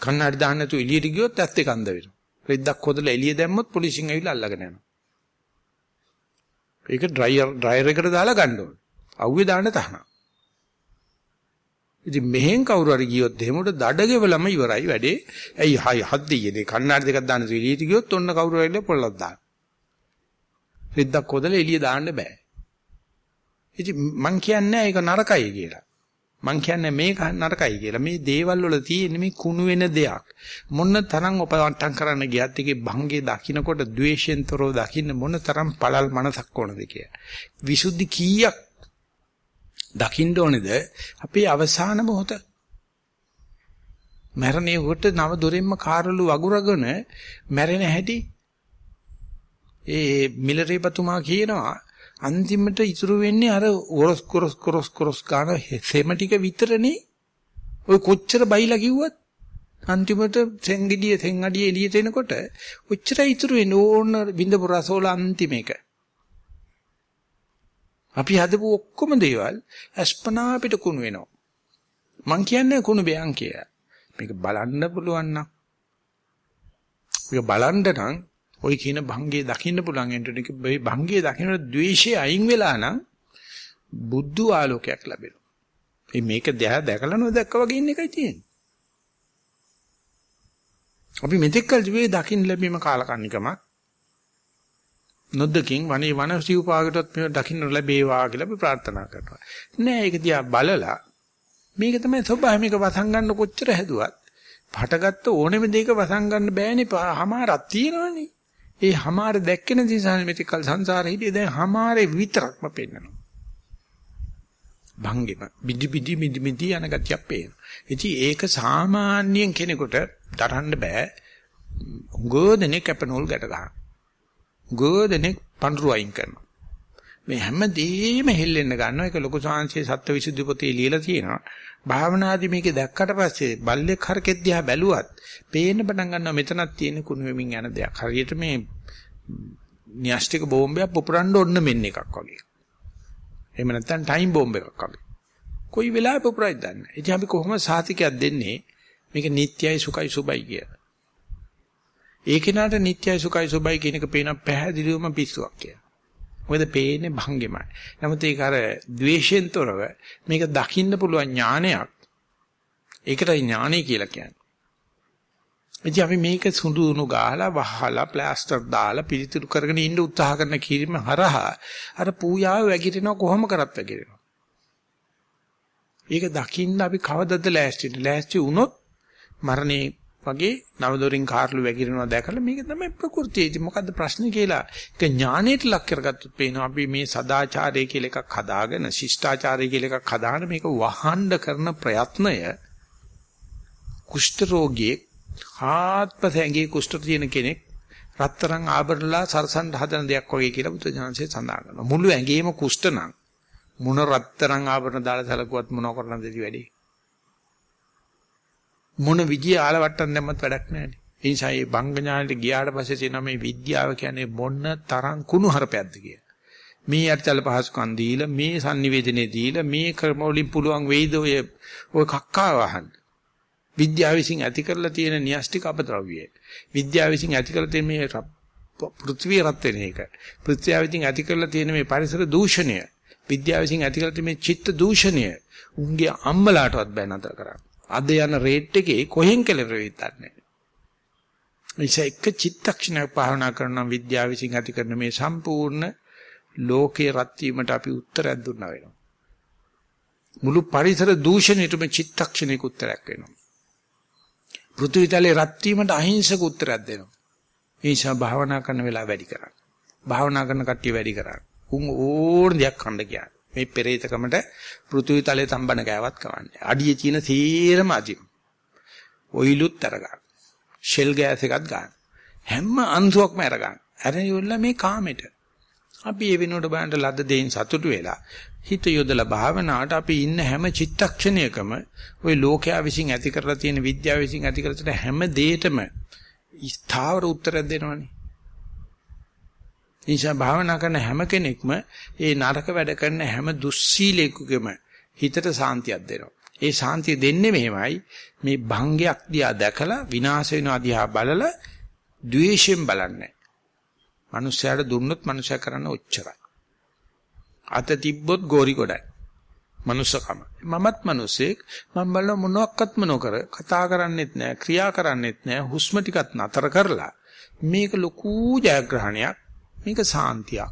කන්නඩි දාන්න නැතුව එළියට ගියොත් ඇත්තේ කන්ද වෙනවා. රෙද්දක් හොදලා එළිය දැම්මොත් පොලිසියෙන් ඇවිල්ලා අල්ලගෙන යනවා. ඒක ඩ්‍රයර් ඩ්‍රයර් එකට දාලා ගන්න ඕනේ. අවුවේ දාන්න තහනම්. ඉතින් මෙහෙන් කවුරු හරි ගියොත් එහෙම උඩ දඩගෙවලම ඉවරයි වැඩේ. ඇයි හයි හද්දියේ කන්නාඩි දෙකක් දාන්න එළියට ගියොත් ඔන්න කවුරු හරි පොල්ලක් දාන්න. රෙද්දක් හොදලා එළිය දාන්න බෑ. ඉතින් මං කියන්නේ ඒක නරකයි කියලා. මං කියන්නේ මේක නරකයි කියලා. මේ දේවල් වල තියෙන මේ කුණු වෙන දෙයක්. මොන තරම් උපවට්ටම් කරන්න ගියත් ඒකේ භංගේ දකින්නකොට ද්වේෂෙන්තරෝ දකින්න මොන තරම් පළල් මනසක් ඕනද කියලා. විසුද්ධි කීයක් දකින්න ඕනේද? අපේ අවසාන මොහොත. මරණේ කොට නව දොරෙන්ම කාරළු වගුරගෙන මැරෙන හැටි ඒ මිලරේපතුමා කියනවා අන්තිමට ඉතුරු වෙන්නේ අර ඔරස් කොරස් කොරස් කොරස් ගන්න සෙම ටික විතරනේ. ඔය කොච්චර බයිලා කිව්වත් අන්තිමට සෙන්ගිඩිය සෙන්ගඩිය එළියට එනකොට ඔච්චරයි ඉතුරු වෙන්නේ ඕන බින්දපු රසෝල අන්තිම එක. අපි හදපු ඔක්කොම දේවල් අස්පනා අපිට කුණු වෙනවා. මං කියන්නේ කුණු බයන් කියලා. මේක බලන්න පුළුවන් නම් මේක බලන්න නම් ওই කියන භංගේ දකින්න පුළුවන් එන්ටනික මේ භංගේ දකින්න ද්වේෂය අයින් වෙලා නම් බුද්ධ ආලෝකයක් ලැබෙනවා. මේ මේක දැහ දැකලා නොදැක්ක වගේ ඉන්න එකයි තියෙන්නේ. අපි මෙතෙක් කල් ජීවේ දකින්න ලැබීම කාලකන්නිකමක්. නොදකින් වනේ වන සිව්පාකටත් මේ දකින්න ලැබේවා කියලා අපි ප්‍රාර්ථනා කරනවා. නෑ ඒක දිහා බලලා මේක තමයි ස්වභාවය මේක වසන් ගන්න කොච්චර හැදුවත් පටගත්ත ඕනෙම දෙයක වසන් ගන්න බෑනේ. හමාරක් තියෙනවනේ. ඒ හමාර දැක්කේ නැති නිසා මෙතිකල් සංසාරේ හිටියේ දැන් හමාරේ විතරක්ම පෙන්නනවා. භංගෙම බිදි බිදි මිදි මිදි යන ගතියක් පේනවා. ඉතින් ඒක සාමාන්‍යයෙන් කෙනෙකුට දරන්න බෑ. උගෝදෙනෙක් කැපනෝල් ගැට ගන්න. උගෝදෙනෙක් පඳුරු අයින් කරනවා. මේ හැමදේම හෙල්ලෙන්න ගන්නවා. ඒක ලොකු සාංශයේ සත්‍යවිසුද්ධි පොතේ ලියලා තියෙනවා. භාවනාදී මේක දැක්කට පස්සේ බල්ලෙක් හරකෙක් දිහා බැලුවත් පේන්න පටන් ගන්නවා මෙතනක් තියෙන කුණු වෙමින් යන දෙයක්. හරියට මේ න්‍යෂ්ටික බෝම්බයක් පුපුරන්න ඕන්න මෙන්න එකක් වගේ. එහෙම නැත්නම් ටයිම් බෝම්බ එකක් වගේ. කොයි වෙලාවෙ පුපුරයිද දන්නේ. ඉතින් අපි කොහොම සාතිකයක් දෙන්නේ මේක නිට්යයි සුඛයි සුබයි කියලා. ඒ කෙනාට නිට්යයි සුඛයි සුබයි කියන එක පේන පැහැදිලිවම පිස්සුවක් කියලා. මොකද පේන්නේ භංගෙමයි. නමුත් ඒක අර ද්වේෂයෙන් තොරව මේක දකින්න පුළුවන් ඥානයක්. ඒකටයි ඥානය කියලා කියන්නේ. ඉතින් අපි මේක සුඳුණු ගහලා වහලා ප්ලාස්ටර් දාලා පිළිතුරු කරගෙන ඉන්න උත්සාහ කරන කිරීම හරහා අර පූජාව වැగిරෙනවා කොහොම කරත් වැగిරෙනවා. ඒක දකින්න අපි කවදද ලෑස්තිද? ලෑස්ති වුණොත් මරණේ වගේ නවදොරින් කාර්ලු වැగిරෙනවා දැකලා මේක තමයි ප්‍රകൃතිය. ඉතින් මොකද්ද ප්‍රශ්නේ කියලා. ඒක ඥාණයට ලක් කරගත්තොත් පේනවා අපි මේ සදාචාරය කියලා එකක් හදාගෙන ශිෂ්ටාචාරය කියලා එකක් හදාගෙන මේක වහන්න කරන ප්‍රයත්නය කුෂ්ඨ රෝගියෙක් හාත්පස ඇඟේ කුෂ්ඨ තියෙන කෙනෙක් රත්තරන් ආභරණලා සරසන්න හදන දෙයක් වගේ කියලා බුදුජානසයේ සඳහන් කරනවා. මුළු ඇඟේම කුෂ්ඨ නම් මොන රත්තරන් ආභරණ දාලා සැලකුවත් මොන කරන්නද වැඩි. මොන විදිය ආලවට්ටම් දැම්මත් වැඩක් නැහැ. ඒ නිසා මේ බංග ඥානෙට ගියාට පස්සේ තියෙන මේ විද්‍යාව කියන්නේ මොන තරම් කුණු හරපයක්ද කියලා. මේ අර්ථල පහසුකම් දීලා මේ sannivedane දීලා මේ ක්‍රම වලින් පුළුවන් වෙයිද ඔය ඔය කක්කා වහන්න. විද්‍යාව විසින් ඇති කරලා තියෙන න්‍යෂ්ටික අපද්‍රව්‍යය. විද්‍යාව විසින් ඇති කරලා තියෙන මේ පෘථිවිය රත් වෙන එක. පෘථිවිය විසින් ඇති කරලා තියෙන මේ පරිසර දූෂණය. විද්‍යාව විසින් ඇති කරලා තියෙන මේ චිත්ත දූෂණය. උන්ගේ අම්මලාටවත් බෑ නතර කරන්න. අද යන රේට් එකේ කොහෙන් කෙලවර වෙයිද නැහැ. නිසා එක චිත්තක්ෂණයක් භාවනා කරන විද්‍යාව විසින් ඇති කරන මේ සම්පූර්ණ ලෝකේ රත් වීමට අපි උත්තරයක් දුන්නා වෙනවා. මුළු පරිසර දූෂණයටම චිත්තක්ෂණයක උත්තරයක් වෙනවා. පෘථිවිතලේ රත් වීමට අහිංසක උත්තරයක් දෙනවා. ඒ නිසා භාවනා කරන වෙලාව වැඩි කරන්න. භාවනා කරන කට්ටිය වැඩි කරන්න. උන් ඕන දෙයක් කන්න කියන්නේ. මේ පෙරේතකමට පෘථිවිතලේ තම්බන ගෑවත් කවන්නේ. අඩියේ තියෙන සීරම අදිමු. ඔයිලුත් අරගන්න. ෂෙල් ගෑස් එකත් ගන්න. හැම අංශුවක්ම අරගන්න. අරන් ඉවරලා මේ කාමෙට. අපි ඒ වෙනුවට බලන්න ලද්ද දෙයින් සතුටු වෙලා හිත යොදලා භාවනාවට අපි ඉන්න හැම චිත්තක්ෂණයකම ওই ලෝකයා විසින් ඇති කරලා තියෙන විද්‍යාව විසින් ඇති කරලා තියෙන හැම දෙයකම ස්ථාවර උත්තරයක් දෙනවනේ. නිසා භාවනා කරන හැම කෙනෙක්ම ඒ නරක වැඩ කරන හැම දුස්සීලෙකුගෙම හිතට සාන්තියක් දෙනවා. ඒ සාන්තිය දෙන්නේ මෙහෙමයි මේ භංගයක් දිහා දැකලා විනාශ වෙනවා දිහා බලලා ද්වේෂයෙන් බලන්නේ. මනුස්සයාට දුන්නොත් මනුස්සයා කරන්න ඔච්චරයි. අත තිබ්බොත් ගෝරි ගොඩයි. මනුස්සකම. මමත් මිනිසෙක් මම බලන මොනක්වත්ම නොකර කතා කරන්නෙත් නෑ ක්‍රියා කරන්නෙත් නෑ හුස්ම ටිකත් නතර කරලා මේක ලොකු ජයග්‍රහණයක් මේක සාන්තියක්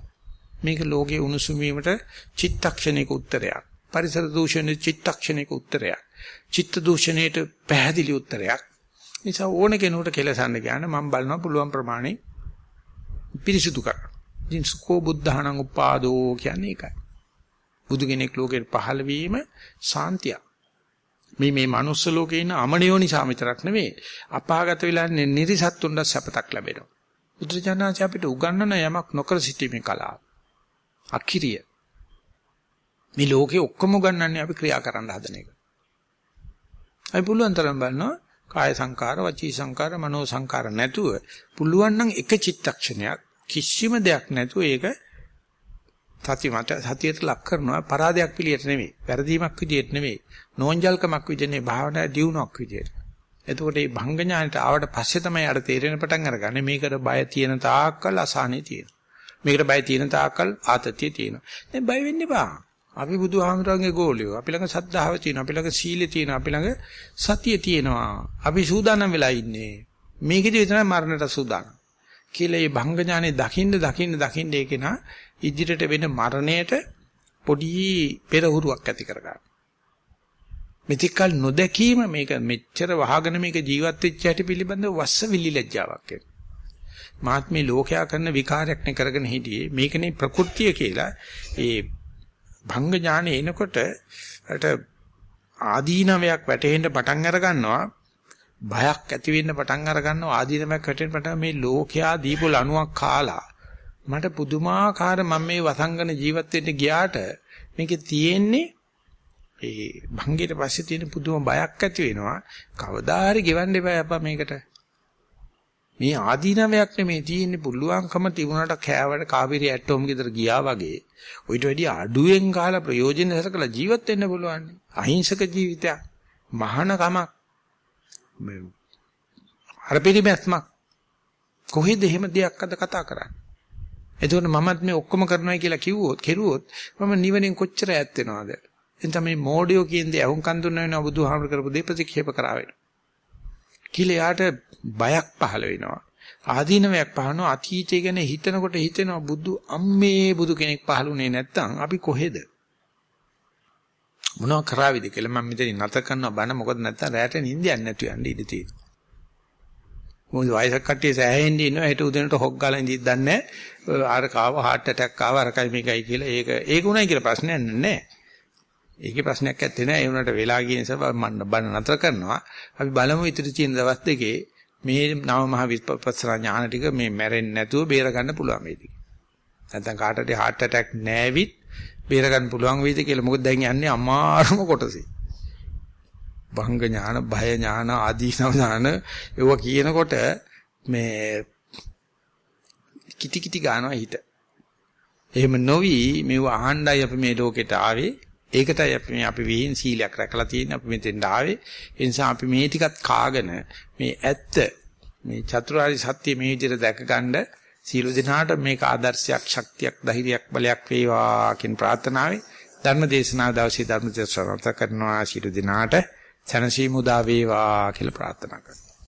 මේක ලෝකයේ උණුසුම් වීමට චිත්තක්ෂණයක උත්තරයක් පරිසර දූෂණයේ චිත්තක්ෂණයක උත්තරයක් චිත්ත දූෂණයට පැහැදිලි උත්තරයක් නිසා ඕන කෙනෙකුට කෙලසන්න ගියාන මම බලනවා පුළුවන් ප්‍රමාණය පිරිසිදු කරන්න. ඉතින් සුකෝ බුද්ධහණං උපාදෝ කියන්නේ ඒකයි. බුදු කෙනෙක් ලෝකෙට පහළ වීම සාන්තිය. මේ මේ manuss ලෝකේ ඉන්න අමනියෝ නිසා විතරක් නෙවෙයි අපාගත වෙලා නිරිසත්තුන්ට සැපතක් ලැබෙනවා. බුදුරජාණන්සේ අපිට උගන්වන යමක් නොකර සිටීමේ කලාව. අකිරිය. මේ ලෝකේ ඔක්කොම උගන්වන්නේ අපි ක්‍රියා කරන්න හදන එක. අපි පුළුවන් තරම් බලනවා කාය සංකාර, වචී සංකාර, මනෝ සංකාර නැතුව පුළුවන් නම් එක චිත්තක්ෂණයක් කිසිම දෙයක් නැතුව ඒක සති මත සතියට ලක් කරනවා පරාදයක් පිළියෙට නෙමෙයි වැරදීමක් විදියට නෙමෙයි නෝන්ජල්කමක් විදියට නෙමෙයි භාවනා දියුණුවක් විදියට එතකොට මේ භංග ඥානට ආවට පස්සේ තමයි අර තේරෙන පටන් අරගන්නේ. මේකට බය තියෙන තාක්කල් අසහනේ තියෙනවා. මේකට බය තියෙන තාක්කල් ආතතිය තියෙනවා. දැන් බය වෙන්න එපා. අපි බුදුහාමරංගේ ගෝලියෝ අපි ළඟ සද්ධාව තියෙනවා අපි ළඟ සීලය තියෙනවා අපි ළඟ සතිය තියෙනවා. අපි සූදානම් වෙලා ඉන්නේ. මේකෙදි විතරයි මරණයට සූදානම්. කියලා මේ භංග ඥානේ දකින්න දකින්න දකින්න ඒකේන ඉදිරියට වෙන මරණයට පොඩි පෙරහුරුවක් ඇති කරගන්න. මෙතිකල් නොදැකීම මේක මෙච්චර වහගෙන මේක ජීවත් වෙච්ච හැටි පිළිබඳව වස්ස විලි ලැජ්ජාවක් එන. මාත්මේ ලෝකයා කරන විකාරයක් නේ කරගෙන හිටියේ. මේකනේ ප්‍රകൃතිය කියලා. ඒ භංග ඥානෙ එනකොට අට ආදීනවයක් වැටෙන්න පටන් අර ගන්නවා බයක් ඇති වෙන්න පටන් අර ගන්නවා ආදීනමක් වැටෙන්න පටන් මේ ලෝකයා දීපු ලණුවක් කාලා මට පුදුමාකාර මම මේ වසංගන ජීවත් වෙන්න ගියාට මේකේ තියෙන්නේ ඒ භංගයට පස්සේ තියෙන පුදුම බයක් ඇති වෙනවා. කවදා හරි ගෙවන්න එපා අප්පා මේකට. මේ ආදීනවයක් නෙමේ තියෙන්නේ පුළුවන්කම තිබුණාට කෑවට කාවිරි ඇටෝම් ගෙදර ගියා වගේ. ඔයිට වැඩි අඩුවෙන් කාලා ප්‍රයෝජන හසකලා ජීවත් වෙන්න පුළුවන්. අහිංසක ජීවිතයක්. මහානකමක් අර පිළිමැස්මක්. කොහෙද එහෙම දෙයක් අද කතා කරන්නේ? එතකොට මමත් මේ ඔක්කොම කරනවා කියලා කිව්වොත් කෙරුවොත් මම නිවනින් කොච්චර ඈත් වෙනවද? එතන මේ මෝඩියෝ කියන දේ අහුන් කන් දුන්නා වෙනවා බුදුහාමර කරපු දේ ප්‍රතික්ෂේප කරා වෙනවා කියලා යාට බයක් පහළ වෙනවා. ආදීනවයක් පහනවා අතීතය ගැන හිතනකොට හිතෙනවා බුදු අම්මේ බුදු කෙනෙක් පහළුනේ නැත්තම් අපි කොහෙද? මොනවා කරාවිද කියලා මම මෙතන නැත කරනවා බන. මොකද නැත්තම් රැට නිින්දයක් නැතු යන්න ඉඩ තියෙනවා. මොකද වයසක කට්ටිය සෑහෙන්න ඉන්නවා. හෙට උදේට හොක් ගාලා ඉඳිත් දන්නේ අර කාව heart attack ආව අරකයි මේකයි කියලා. ඒක ඒක උණයි කියලා ප්‍රශ්නයක් නැහැ. ඒකේ ප්‍රශ්නයක් නැත්තේ නෑ ඒ උනට වෙලා ගිය නිසා මම බන නතර කරනවා. අපි බලමු ඉතිරි තියෙන දවස් දෙකේ මේ නව මහ විපස්සනා ඥාන ටික මේ මැරෙන්නේ නැතුව බේර ගන්න පුළුවන් වේද නැත්නම් කාටද heart attack නැවිත් බේර ගන්න පුළුවන් වේද කියලා. මොකද දැන් යන්නේ අමාරුම කොටසේ. භංග ඥාන භය ඥාන ආදීනව ඥාන ඒව කියනකොට මේ කිටි කිටි ගන්නවා හිත. එහෙම නොවි මේව අහණ්ඩයි අපි මේ ලෝකෙට ආවේ. ඒකටයි අපි මේ අපි විහිං සීලයක් රැකලා තියෙන අපි මෙතෙන් ආවේ. ඒ නිසා අපි මේ ටිකත් කාගෙන මේ ඇත්ත මේ චතුරාර්ය සත්‍ය මේ විදිහට දැකගන්න සීල දිනාට මේක ආදර්ශයක් ශක්තියක් ධෛර්යයක් බලයක් වේවා කියන ප්‍රාර්ථනාවයි ධර්ම දේශනාව දවසේ ධර්ම දේශනාව කරනවා සීල දිනාට සනසීමු දා වේවා කියලා ප්‍රාර්ථනා කරනවා